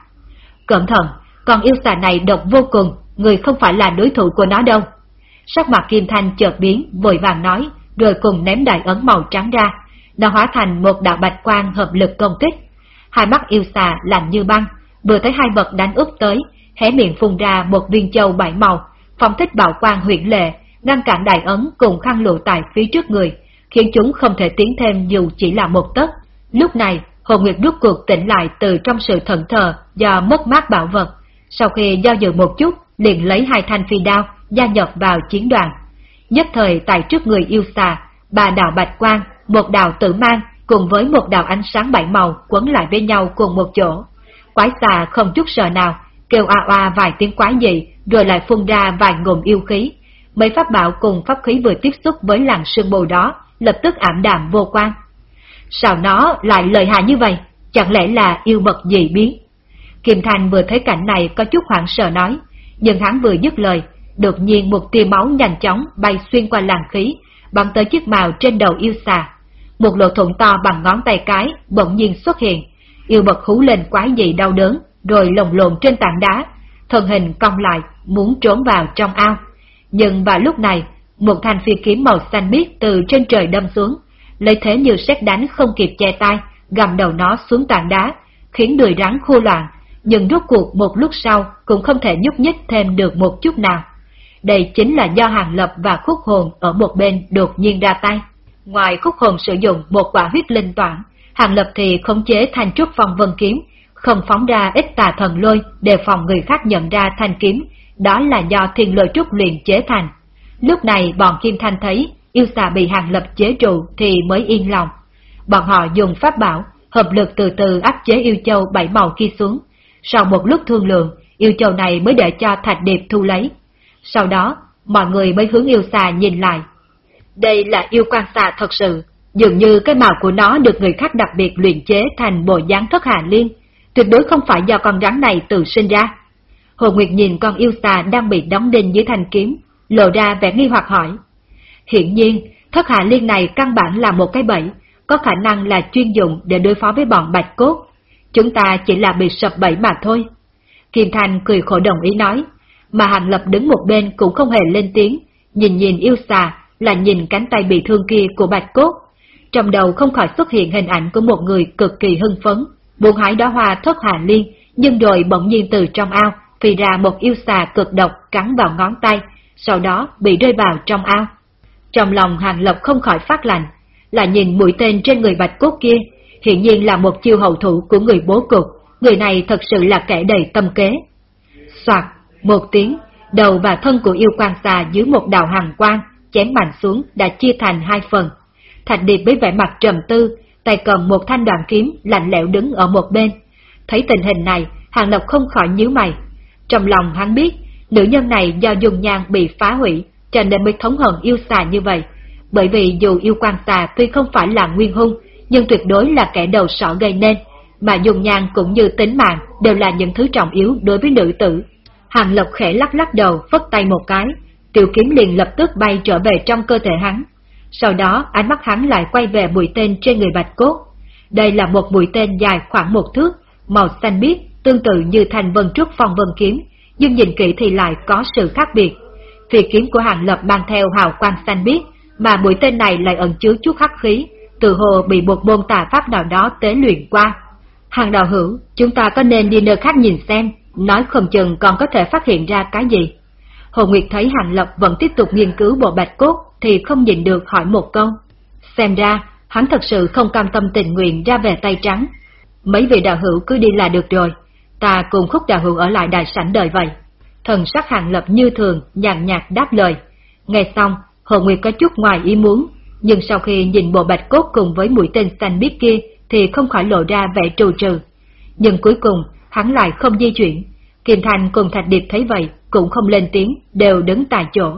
Cẩn thận, con yêu xà này độc vô cùng, người không phải là đối thủ của nó đâu. Sắc mặt Kim Thanh chợt biến, vội vàng nói, rồi cùng ném đại ấn màu trắng ra. Nó hóa thành một đạo bạch quang hợp lực công kích. Hai mắt yêu xà lạnh như băng, vừa thấy hai vật đánh úp tới, hé miệng phun ra một viên châu bảy màu, phong thích bảo quang huyển lệ, ngăn cản đại ấn cùng khăn lụa tại phía trước người, khiến chúng không thể tiến thêm dù chỉ là một tấc. Lúc này, Hồ Nguyệt rút cuộc tỉnh lại từ trong sự thận thờ do mất mát bảo vật. Sau khi do dự một chút, liền lấy hai thanh phi đao, gia nhập vào chiến đoàn. Nhất thời tại trước người yêu xà, ba đạo bạch quang, một đạo tử mang cùng với một đạo ánh sáng bảy màu quấn lại với nhau cùng một chỗ. Quái xà không chút sợ nào, kêu a oa vài tiếng quái dị, rồi lại phun ra vài ngụm yêu khí. Mấy pháp bảo cùng pháp khí vừa tiếp xúc với làn sương mù đó, lập tức ảm đạm vô quan. Sao nó lại lợi hại như vậy? Chẳng lẽ là yêu vật dị biến? Kim Thành vừa thấy cảnh này có chút hoảng sợ nói, nhưng hắn vừa dứt lời, đột nhiên một tia máu nhanh chóng bay xuyên qua làn khí, bắn tới chiếc màu trên đầu yêu xà. Một lỗ thủng to bằng ngón tay cái bỗng nhiên xuất hiện, yêu bật hú lên quái dị đau đớn, rồi lồng lộn trên tảng đá, thân hình cong lại, muốn trốn vào trong ao. Nhưng vào lúc này, một thanh phi kiếm màu xanh biếc từ trên trời đâm xuống, lấy thế như xét đánh không kịp che tay, gầm đầu nó xuống tảng đá, khiến đùi rắn khô loạn, nhưng rốt cuộc một lúc sau cũng không thể nhúc nhích thêm được một chút nào. Đây chính là do Hàng Lập và Khúc Hồn ở một bên đột nhiên ra tay. Ngoài Khúc Hồn sử dụng một quả huyết linh toản, Hàng Lập thì khống chế thanh trúc phong vân kiếm, không phóng ra ít tà thần lôi để phòng người khác nhận ra thanh kiếm, đó là do thiên lôi trúc luyện chế thành. Lúc này bọn Kim Thanh thấy yêu xà bị Hàng Lập chế trụ thì mới yên lòng. Bọn họ dùng pháp bảo, hợp lực từ từ áp chế yêu châu bảy màu kia xuống. Sau một lúc thương lượng, yêu châu này mới để cho Thạch Điệp thu lấy. Sau đó, mọi người mới hướng yêu xà nhìn lại. Đây là yêu quan xà thật sự, dường như cái màu của nó được người khác đặc biệt luyện chế thành bộ dáng thất hà liên, tuyệt đối không phải do con rắn này tự sinh ra. Hồ Nguyệt nhìn con yêu xà đang bị đóng đinh dưới thanh kiếm, lộ ra vẻ nghi hoặc hỏi. Hiện nhiên, thất hạ liên này căn bản là một cái bẫy, có khả năng là chuyên dụng để đối phó với bọn bạch cốt. Chúng ta chỉ là bị sập bẫy mà thôi. Kim Thành cười khổ đồng ý nói, mà Hàng Lập đứng một bên cũng không hề lên tiếng, nhìn nhìn yêu xà là nhìn cánh tay bị thương kia của bạch cốt. Trong đầu không khỏi xuất hiện hình ảnh của một người cực kỳ hưng phấn, buông hái đóa hoa thất hạ liên, nhưng rồi bỗng nhiên từ trong ao phi ra một yêu xà cực độc cắn vào ngón tay, sau đó bị rơi vào trong ao. Trong lòng Hàng Lập không khỏi phát lạnh, là nhìn mũi tên trên người bạch cốt kia, hiển nhiên là một chiêu hậu thủ của người bố cục, người này thật sự là kẻ đầy tâm kế. Soạt, một tiếng, đầu và thân của yêu quan xà dưới một đạo hàng quang, chém mạnh xuống đã chia thành hai phần. Thạch Điệp với vẻ mặt trầm tư, tay cầm một thanh đoàn kiếm lạnh lẽo đứng ở một bên. Thấy tình hình này, Hàng Lập không khỏi nhíu mày. Trong lòng hắn biết, nữ nhân này do dùng nhang bị phá hủy, cho nên mới thống hận yêu xà như vậy. Bởi vì dù yêu quan xà tuy không phải là nguyên hung, nhưng tuyệt đối là kẻ đầu sỏ gây nên, mà dùng nhang cũng như tính mạng đều là những thứ trọng yếu đối với nữ tử. Hàng Lộc khẽ lắc lắc đầu, phất tay một cái, tiểu kiếm liền lập tức bay trở về trong cơ thể hắn. Sau đó ánh mắt hắn lại quay về mũi tên trên người bạch cốt. Đây là một mũi tên dài khoảng một thước, màu xanh biếc, tương tự như thành vân trúc phong vân kiếm, nhưng nhìn kỹ thì lại có sự khác biệt. Phi kiếm của Hàng Lập mang theo hào quang xanh biếc, mà mũi tên này lại ẩn chứa chút hắc khí, từ hồ bị một môn tà pháp nào đó tế luyện qua. Hàng đạo hữu, chúng ta có nên đi nơi khác nhìn xem, nói không chừng còn có thể phát hiện ra cái gì. Hồ Nguyệt thấy Hàng Lập vẫn tiếp tục nghiên cứu bộ bạch cốt thì không nhìn được hỏi một câu. Xem ra, hắn thật sự không cam tâm tình nguyện ra về tay trắng. Mấy vị đạo hữu cứ đi là được rồi, ta cùng khúc đạo hữu ở lại đại sảnh đời vậy thần sắc hàng lập như thường, nhàn nhạt đáp lời. Nghe xong, Hồ Nguyệt có chút ngoài ý muốn, nhưng sau khi nhìn bộ bạch cốt cùng với mũi tên xanh biết kia thì không khỏi lộ ra vẻ trù trừ. Nhưng cuối cùng, hắn lại không di chuyển. Kim Thành cùng Thạch Điệp thấy vậy, cũng không lên tiếng, đều đứng tại chỗ.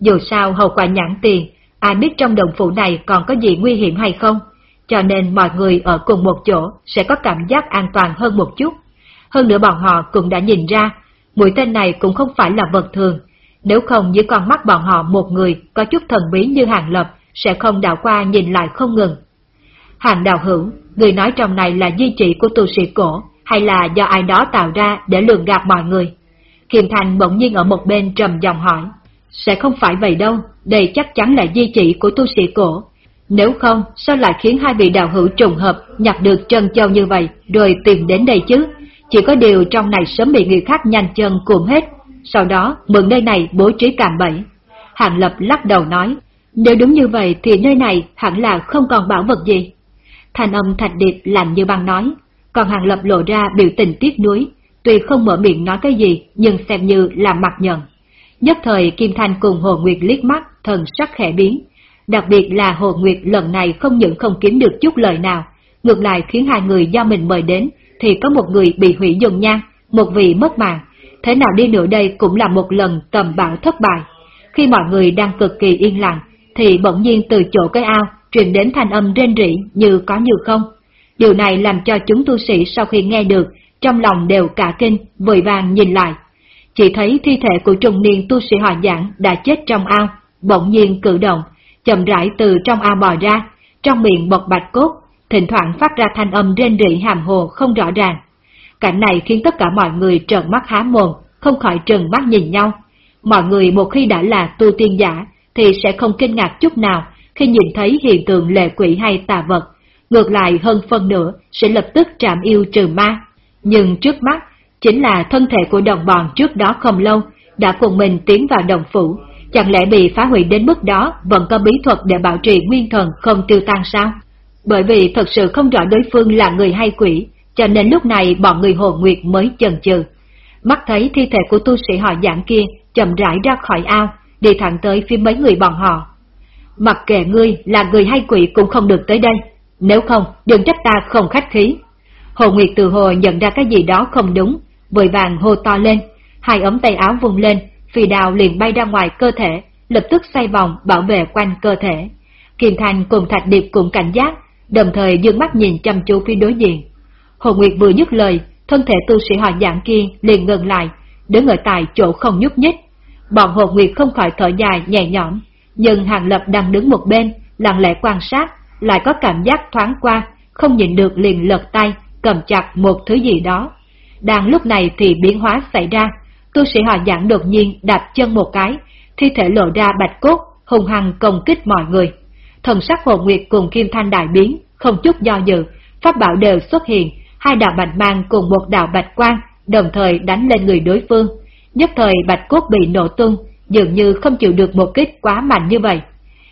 Dù sao hậu quả nhãn tiền, ai biết trong đồng phủ này còn có gì nguy hiểm hay không, cho nên mọi người ở cùng một chỗ sẽ có cảm giác an toàn hơn một chút. Hơn nữa bọn họ cũng đã nhìn ra mũi tên này cũng không phải là vật thường, Nếu không dưới con mắt bọn họ một người có chút thần bí như hàng lập sẽ không đảo qua nhìn lại không ngừng. Hàng đạo hữu, người nói trong này là di trị của tu sĩ cổ hay là do ai đó tạo ra để lường gạt mọi người? Kiềm Thành bỗng nhiên ở một bên trầm giọng hỏi. Sẽ không phải vậy đâu, đây chắc chắn là di chỉ của tu sĩ cổ. Nếu không, sao lại khiến hai vị đạo hữu trùng hợp nhặt được chân châu như vậy rồi tìm đến đây chứ? Chỉ có điều trong này sớm bị người khác nhanh chân cuộn hết, sau đó mượn nơi này bố trí cạm bẫy. Hàng Lập lắc đầu nói, nếu đúng như vậy thì nơi này hẳn là không còn bảo vật gì. Thanh âm thạch điệp lạnh như băng nói, còn Hàng Lập lộ ra biểu tình tiếc nuối, tuy không mở miệng nói cái gì nhưng xem như là mặt nhận. Nhất thời Kim Thanh cùng Hồ Nguyệt liếc mắt, thần sắc khẽ biến. Đặc biệt là Hồ Nguyệt lần này không những không kiếm được chút lời nào, ngược lại khiến hai người do mình mời đến thì có một người bị hủy dùng nhan, một vị mất mạng. Thế nào đi nữa đây cũng là một lần tầm bảo thất bại. Khi mọi người đang cực kỳ yên lặng, thì bỗng nhiên từ chỗ cái ao truyền đến thanh âm rên rỉ như có như không. Điều này làm cho chúng tu sĩ sau khi nghe được, trong lòng đều cả kinh, vội vàng nhìn lại. Chỉ thấy thi thể của trùng niên tu sĩ họ giảng đã chết trong ao, bỗng nhiên cử động, chậm rãi từ trong ao bò ra, trong miệng bọt bạch cốt, thỉnh thoảng phát ra thanh âm rên rỉ hàm hồ không rõ ràng. Cảnh này khiến tất cả mọi người trợn mắt há mồm, không khỏi trừng mắt nhìn nhau. Mọi người một khi đã là tu tiên giả, thì sẽ không kinh ngạc chút nào khi nhìn thấy hiện tượng lệ quỷ hay tà vật. Ngược lại hơn phân nửa sẽ lập tức trảm yêu trừ ma. Nhưng trước mắt, chính là thân thể của đồng bọn trước đó không lâu, đã cùng mình tiến vào đồng phủ, chẳng lẽ bị phá hủy đến mức đó vẫn có bí thuật để bảo trì nguyên thần không tiêu tan sao? Bởi vì thật sự không rõ đối phương là người hay quỷ, cho nên lúc này bọn người Hồ Nguyệt mới chần chừ. Mắt thấy thi thể của tu sĩ họ giảng kia chậm rãi ra khỏi ao, đi thẳng tới phía mấy người bọn họ. Mặc kệ ngươi là người hay quỷ cũng không được tới đây, nếu không đừng trách ta không khách khí. Hồ Nguyệt từ hồ nhận ra cái gì đó không đúng, vội vàng hô to lên, hai ống tay áo vùng lên, phi đào liền bay ra ngoài cơ thể, lập tức xoay vòng bảo vệ quanh cơ thể. Kim Thành cùng Thạch Điệp cũng cảnh giác, đồng thời dương mắt nhìn chăm chú phía đối diện. Hồ Nguyệt vừa dứt lời, thân thể tu sĩ họ dạng kia liền ngừng lại, đứng ở tại chỗ không nhúc nhích. Bọn Hồ Nguyệt không khỏi thở dài nhẹ nhõm, nhưng Hàng Lập đang đứng một bên, lặng lẽ quan sát, lại có cảm giác thoáng qua, không nhìn được liền lật tay, cầm chặt một thứ gì đó. Đang lúc này thì biến hóa xảy ra, tu sĩ họ dạng đột nhiên đạp chân một cái, thi thể lộ ra bạch cốt, hùng hăng công kích mọi người. Thần sắc Hồ Nguyệt cùng Kim Thanh đại biến, không chút do dự, pháp bảo đều xuất hiện, hai đạo bạch mang cùng một đạo bạch quang, đồng thời đánh lên người đối phương. Nhất thời bạch cốt bị nổ tung, dường như không chịu được một kích quá mạnh như vậy.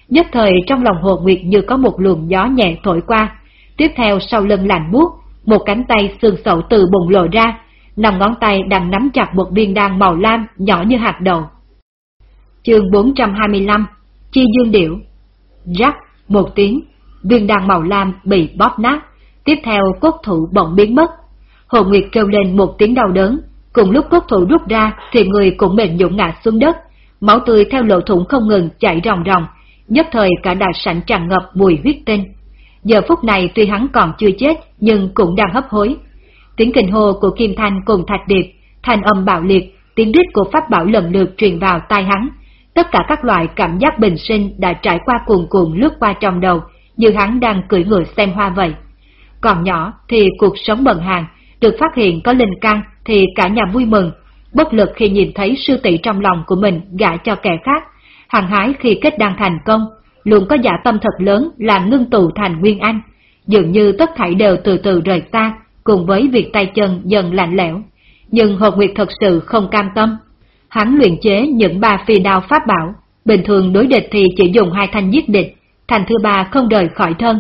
Nhất thời trong lòng Hồ Nguyệt như có một luồng gió nhẹ thổi qua, tiếp theo sau lưng lạnh buốt, một cánh tay xương sậu từ bùng lộ ra, nằm ngón tay đang nắm chặt một viên đan màu lam nhỏ như hạt đậu. Chương 425 Chi Dương Điểu Rắc, một tiếng, viên đan màu lam bị bóp nát, tiếp theo cốt thủ bỗng biến mất. Hồ Nguyệt kêu lên một tiếng đau đớn, cùng lúc cốt thủ rút ra thì người cũng mềm nhũn ngã xuống đất, máu tươi theo lỗ thủng không ngừng chảy ròng ròng, nhất thời cả đại sảnh tràn ngập mùi huyết tinh. Giờ phút này tuy hắn còn chưa chết nhưng cũng đang hấp hối. Tiếng kinh hô của Kim Thanh cùng Thạch Điệp, thanh âm bạo liệt, tiếng rít của pháp bảo lần lượt truyền vào tai hắn. Tất cả các loại cảm giác bình sinh đã trải qua cuồn cuộn lướt qua trong đầu, như hắn đang cưỡi ngựa xem hoa vậy. Còn nhỏ thì cuộc sống bần hàng, được phát hiện có linh căn thì cả nhà vui mừng, bất lực khi nhìn thấy sư tỷ trong lòng của mình gả cho kẻ khác, hàng hái khi kết đăng thành công, luôn có giả tâm thật lớn là ngưng tụ thành Nguyên Anh. Dường như tất thảy đều từ từ rời xa, cùng với việc tay chân dần lạnh lẽo. Nhưng Hồ Nguyệt thật sự không cam tâm. Hắn luyện chế những ba phi đao pháp bảo, bình thường đối địch thì chỉ dùng hai thanh giết địch, thành thứ ba không rời khỏi thân.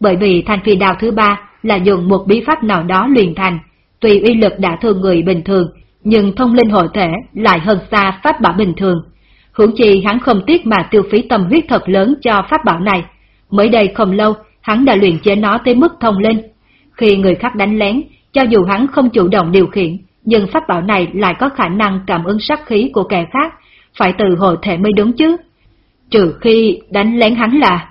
Bởi vì thanh phi đao thứ ba là dùng một bí pháp nào đó luyện thành, tuy uy lực đã thương người bình thường, nhưng thông linh hội thể lại hơn xa pháp bảo bình thường. Hưởng chi hắn không tiếc mà tiêu phí tâm huyết thật lớn cho pháp bảo này. Mới đây không lâu, hắn đã luyện chế nó tới mức thông linh. Khi người khác đánh lén, cho dù hắn không chủ động điều khiển, nhưng pháp bảo này lại có khả năng cảm ứng sát khí của kẻ khác, phải từ hội thể mới đúng chứ. Trừ khi đánh lén hắn là...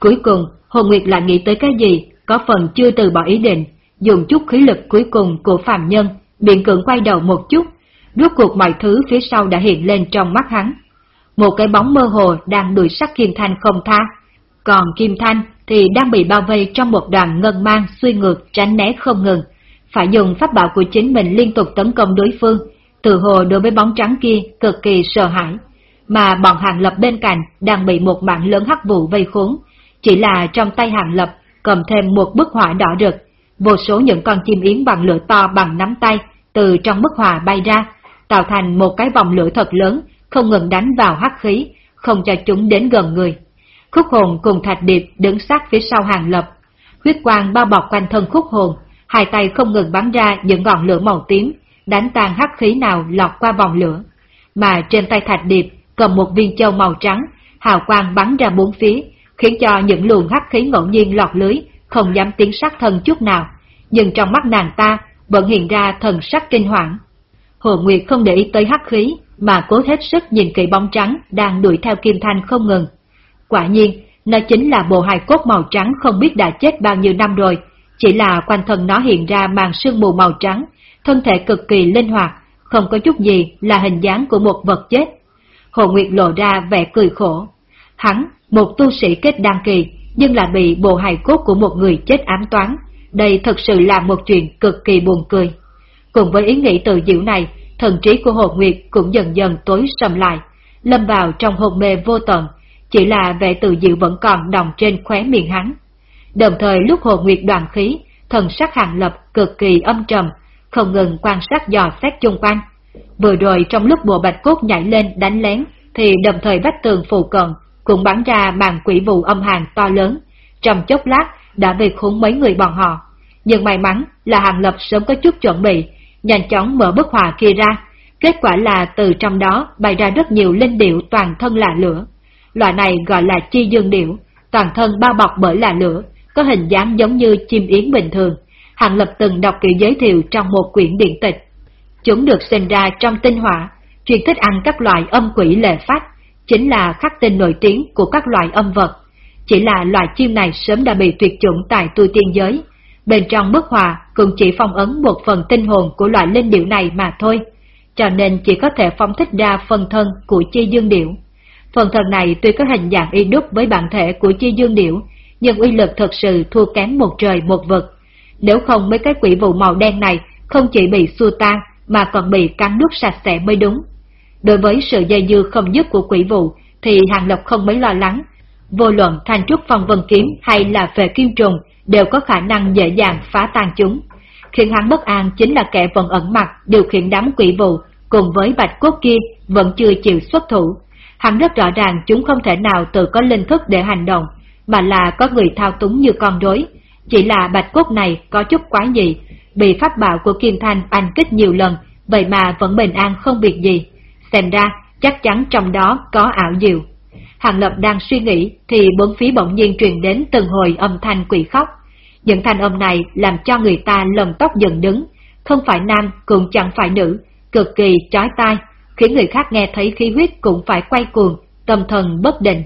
Cuối cùng, Hồ Nguyệt lại nghĩ tới cái gì, có phần chưa từ bỏ ý định, dùng chút khí lực cuối cùng của phàm nhân, biện cưỡng quay đầu một chút, rốt cuộc mọi thứ phía sau đã hiện lên trong mắt hắn. Một cái bóng mơ hồ đang đuổi sát Kim Thanh không tha, còn Kim Thanh thì đang bị bao vây trong một đoàn ngân mang suy ngược tránh né không ngừng, phải dùng pháp bảo của chính mình liên tục tấn công đối phương, từ hồ đối với bóng trắng kia cực kỳ sợ hãi, mà bọn hàng lập bên cạnh đang bị một mạng lớn hắc vụ vây khốn, chỉ là trong tay hàng lập cầm thêm một bức họa đỏ rực, vô số những con chim yến bằng lửa to bằng nắm tay từ trong bức họa bay ra, tạo thành một cái vòng lửa thật lớn, không ngừng đánh vào hắc khí, không cho chúng đến gần người. Khúc hồn cùng thạch điệp đứng sát phía sau hàng lập, huyết quang bao bọc quanh thân khúc hồn, hai tay không ngừng bắn ra những ngọn lửa màu tím, đánh tan hắc khí nào lọt qua vòng lửa. Mà trên tay thạch điệp cầm một viên châu màu trắng, hào quang bắn ra bốn phía, khiến cho những luồng hắc khí ngẫu nhiên lọt lưới, không dám tiến sát thân chút nào. Nhưng trong mắt nàng ta vẫn hiện ra thần sắc kinh hoàng. Hồ Nguyệt không để ý tới hắc khí, mà cố hết sức nhìn kỹ bóng trắng đang đuổi theo Kim Thanh không ngừng. Quả nhiên, nó chính là bộ hài cốt màu trắng không biết đã chết bao nhiêu năm rồi, chỉ là quanh thân nó hiện ra màn sương mù màu trắng, thân thể cực kỳ linh hoạt, không có chút gì là hình dáng của một vật chết. Hồ Nguyệt lộ ra vẻ cười khổ. Hắn, một tu sĩ kết đăng kỳ, nhưng lại bị bộ hài cốt của một người chết ám toán. Đây thật sự là một chuyện cực kỳ buồn cười. Cùng với ý nghĩ tự diệu này, thần trí của Hồ Nguyệt cũng dần dần tối sầm lại, lâm vào trong hồn mê vô tận, chỉ là vẻ tự diệu vẫn còn đồng trên khóe miệng hắn. Đồng thời lúc Hồ Nguyệt đoàn khí, thần sắc hàng lập cực kỳ âm trầm, không ngừng quan sát dò xét chung quanh. Vừa rồi trong lúc bộ bạch cốt nhảy lên đánh lén, thì đồng thời vách tường phù cận cũng bắn ra màn quỷ vụ âm hàng to lớn, trong chốc lát đã về khốn mấy người bọn họ. Nhưng may mắn là hàng lập sớm có chút chuẩn bị, nhanh chóng mở bức họa kia ra. Kết quả là từ trong đó bày ra rất nhiều linh điệu toàn thân là lửa. Loại này gọi là chi dương điệu, toàn thân bao bọc bởi là lửa, có hình dáng giống như chim yến bình thường. Hàng Lập từng đọc kỹ giới thiệu trong một quyển điện tịch. Chúng được sinh ra trong tinh hỏa, chuyên thích ăn các loại âm quỷ lệ phách, chính là khắc tinh nổi tiếng của các loại âm vật. Chỉ là loài chim này sớm đã bị tuyệt chủng tại tu tiên giới. Bên trong bức họa cũng chỉ phong ấn một phần tinh hồn của loại linh điệu này mà thôi, cho nên chỉ có thể phong thích ra phần thân của chi dương điệu. Phần thân này tuy có hình dạng y đúc với bản thể của chi dương điệu, nhưng uy lực thật sự thua kém một trời một vực. Nếu không mấy cái quỷ vụ màu đen này không chỉ bị xua tan mà còn bị cắn nuốt sạch sẽ mới đúng. Đối với sự dây dưa không dứt của quỷ vụ thì Hàng Lập không mấy lo lắng. Vô luận thanh trúc phong vân kiếm hay là về kim trùng đều có khả năng dễ dàng phá tan chúng. Khiến hắn bất an chính là kẻ vẫn ẩn mặt điều khiển đám quỷ vụ cùng với bạch cốt kia vẫn chưa chịu xuất thủ. Hắn rất rõ ràng chúng không thể nào tự có linh thức để hành động, mà là có người thao túng như con rối. Chỉ là bạch cốt này có chút quá gì, bị pháp bảo của Kim Thanh anh kích nhiều lần, vậy mà vẫn bình an không việc gì. Xem ra, chắc chắn trong đó có ảo diệu. Hàng Lập đang suy nghĩ thì bốn phía bỗng nhiên truyền đến từng hồi âm thanh quỷ khóc. Những thanh âm này làm cho người ta lầm tóc dần đứng, không phải nam cũng chẳng phải nữ, cực kỳ chói tai, khiến người khác nghe thấy khí huyết cũng phải quay cuồng, tâm thần bất định.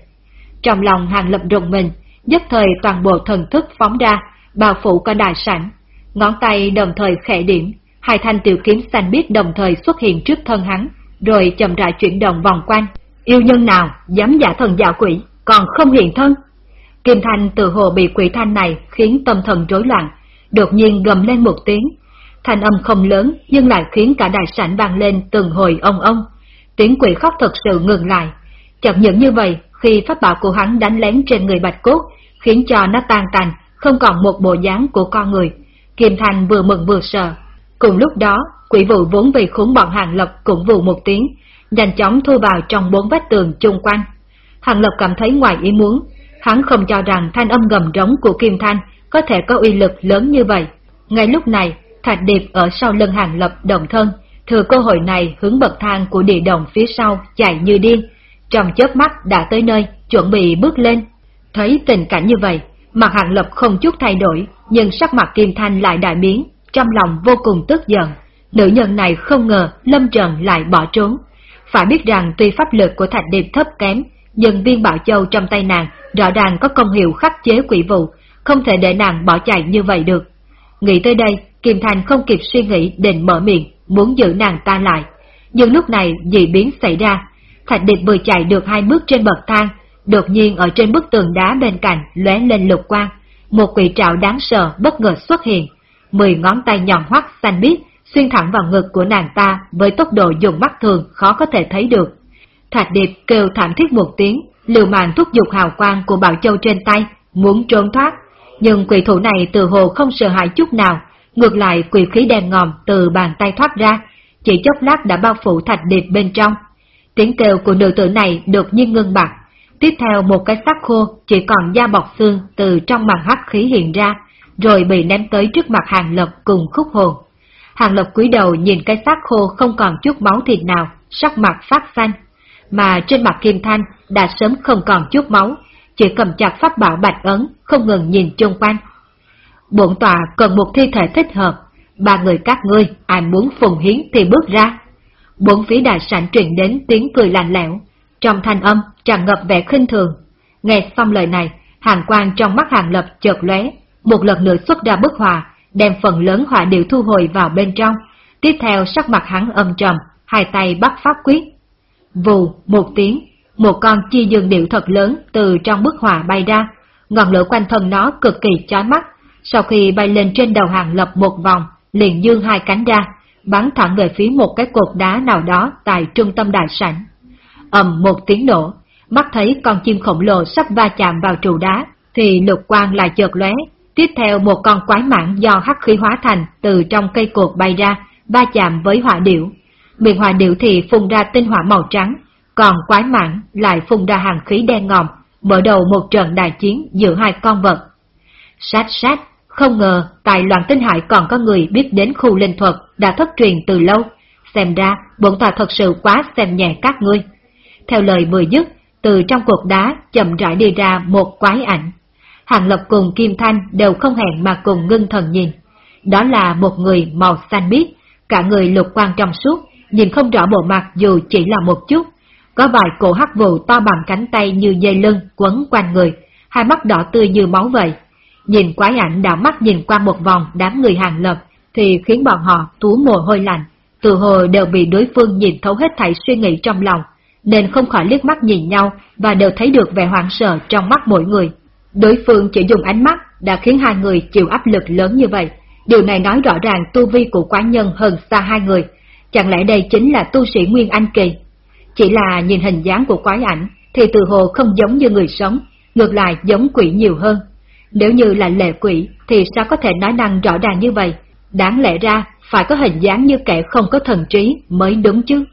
Trong lòng Hàng Lập rùng mình, nhất thời toàn bộ thần thức phóng ra, bao phủ cả đại sảnh. Ngón tay đồng thời khẽ điểm, hai thanh tiểu kiếm xanh biếc đồng thời xuất hiện trước thân hắn, rồi chậm rãi chuyển động vòng quanh. Yêu nhân nào dám giả thần giả quỷ, còn không hiện thân? Kim Thanh từ hồ bị quỷ thanh này khiến tâm thần rối loạn, đột nhiên gầm lên một tiếng. Thanh âm không lớn nhưng lại khiến cả đại sảnh vang lên từng hồi ông ông. Tiếng quỷ khóc thật sự ngừng lại. Chẳng những như vậy, khi pháp bảo của hắn đánh lén trên người bạch cốt, khiến cho nó tan tành, không còn một bộ dáng của con người. Kim Thanh vừa mừng vừa sợ. Cùng lúc đó, quỷ vụ vốn vì khốn bọn Hàng Lập cũng vụ một tiếng, nhanh chóng thu vào trong bốn vách tường chung quanh. Hàng Lập cảm thấy ngoài ý muốn, hắn không cho rằng thanh âm gầm rống của Kim Thanh có thể có uy lực lớn như vậy. Ngay lúc này, Thạch Điệp ở sau lưng Hàng Lập đồng thân, thừa cơ hội này hướng bậc thang của địa đồng phía sau chạy như điên, trong chớp mắt đã tới nơi, chuẩn bị bước lên. Thấy tình cảnh như vậy, mặt Hàng Lập không chút thay đổi, nhưng sắc mặt Kim Thanh lại đại biến, trong lòng vô cùng tức giận. Nữ nhân này không ngờ Lâm Trần lại bỏ trốn. Phải biết rằng tuy pháp lực của Thạch Điệp thấp kém, nhưng viên bảo châu trong tay nàng rõ ràng có công hiệu khắc chế quỷ vụ, không thể để nàng bỏ chạy như vậy được. Nghĩ tới đây, Kim Thành không kịp suy nghĩ định mở miệng, muốn giữ nàng ta lại. Nhưng lúc này dị biến xảy ra, Thạch Điệp vừa chạy được hai bước trên bậc thang, đột nhiên ở trên bức tường đá bên cạnh lóe lên lục quang, một quỷ trạo đáng sợ bất ngờ xuất hiện, mười ngón tay nhọn hoắt xanh biếc xuyên thẳng vào ngực của nàng ta với tốc độ dùng mắt thường khó có thể thấy được. Thạch Điệp kêu thảm thiết một tiếng, liều mạng thúc giục hào quang của Bảo Châu trên tay, muốn trốn thoát, nhưng quỷ thủ này từ hồ không sợ hãi chút nào, ngược lại quỷ khí đen ngòm từ bàn tay thoát ra, chỉ chốc lát đã bao phủ Thạch Điệp bên trong. Tiếng kêu của nữ tử này đột nhiên ngưng bặt, tiếp theo một cái xác khô chỉ còn da bọc xương từ trong màn hắc khí hiện ra, rồi bị ném tới trước mặt Hàng Lập cùng khúc hồn. Hàng Lập cúi đầu nhìn cái xác khô không còn chút máu thịt nào, sắc mặt phát xanh, mà trên mặt Kim Thanh đã sớm không còn chút máu, chỉ cầm chặt pháp bảo bạch ấn, không ngừng nhìn chung quanh. Bổn tòa cần một thi thể thích hợp, ba người các ngươi ai muốn phùng hiến thì bước ra. Bốn phía đại sảnh truyền đến tiếng cười lạnh lẽo, trong thanh âm tràn ngập vẻ khinh thường. Nghe xong lời này, hàng quan trong mắt hàng lập chợt lóe, một lần nữa xuất ra bức hòa, đem phần lớn hỏa điệu thu hồi vào bên trong. Tiếp theo sắc mặt hắn âm trầm, hai tay bắt pháp quyết. Vù, một tiếng, một con chi dương điệu thật lớn từ trong bức hỏa bay ra, ngọn lửa quanh thân nó cực kỳ chói mắt. Sau khi bay lên trên đầu hàng lập một vòng, liền dương hai cánh ra, bắn thẳng về phía một cái cột đá nào đó tại trung tâm đại sảnh. ầm một tiếng nổ, mắt thấy con chim khổng lồ sắp va chạm vào trụ đá, thì lục quang lại chợt lóe, tiếp theo một con quái mãng do hắc khí hóa thành từ trong cây cột bay ra, va chạm với hỏa điểu. Miệng hỏa điểu thì phun ra tinh hỏa màu trắng, còn quái mãng lại phun ra hàng khí đen ngòm, mở đầu một trận đại chiến giữa hai con vật. Sát sát, không ngờ tại loạn tinh hải còn có người biết đến khu linh thuật đã thất truyền từ lâu, xem ra bổn tòa thật sự quá xem nhẹ các ngươi. Theo lời vừa dứt, từ trong cột đá chậm rãi đi ra một quái ảnh. Hàng Lập cùng Kim Thanh đều không hẹn mà cùng ngưng thần nhìn. Đó là một người màu xanh biếc, cả người lục quang trong suốt, nhìn không rõ bộ mặt dù chỉ là một chút. Có vài cổ hắc vụ to bằng cánh tay như dây lưng quấn quanh người, hai mắt đỏ tươi như máu vậy. Nhìn quái ảnh đã mắt nhìn qua một vòng đám người hàng lập, thì khiến bọn họ tú mồ hôi lạnh, từ hồi đều bị đối phương nhìn thấu hết thảy suy nghĩ trong lòng, nên không khỏi liếc mắt nhìn nhau và đều thấy được vẻ hoảng sợ trong mắt mỗi người. Đối phương chỉ dùng ánh mắt đã khiến hai người chịu áp lực lớn như vậy. Điều này nói rõ ràng tu vi của quái nhân hơn xa hai người. Chẳng lẽ đây chính là tu sĩ Nguyên Anh Kỳ? Chỉ là nhìn hình dáng của quái ảnh thì từ hồ không giống như người sống, ngược lại giống quỷ nhiều hơn. Nếu như là lệ quỷ thì sao có thể nói năng rõ ràng như vậy? Đáng lẽ ra phải có hình dáng như kẻ không có thần trí mới đúng chứ.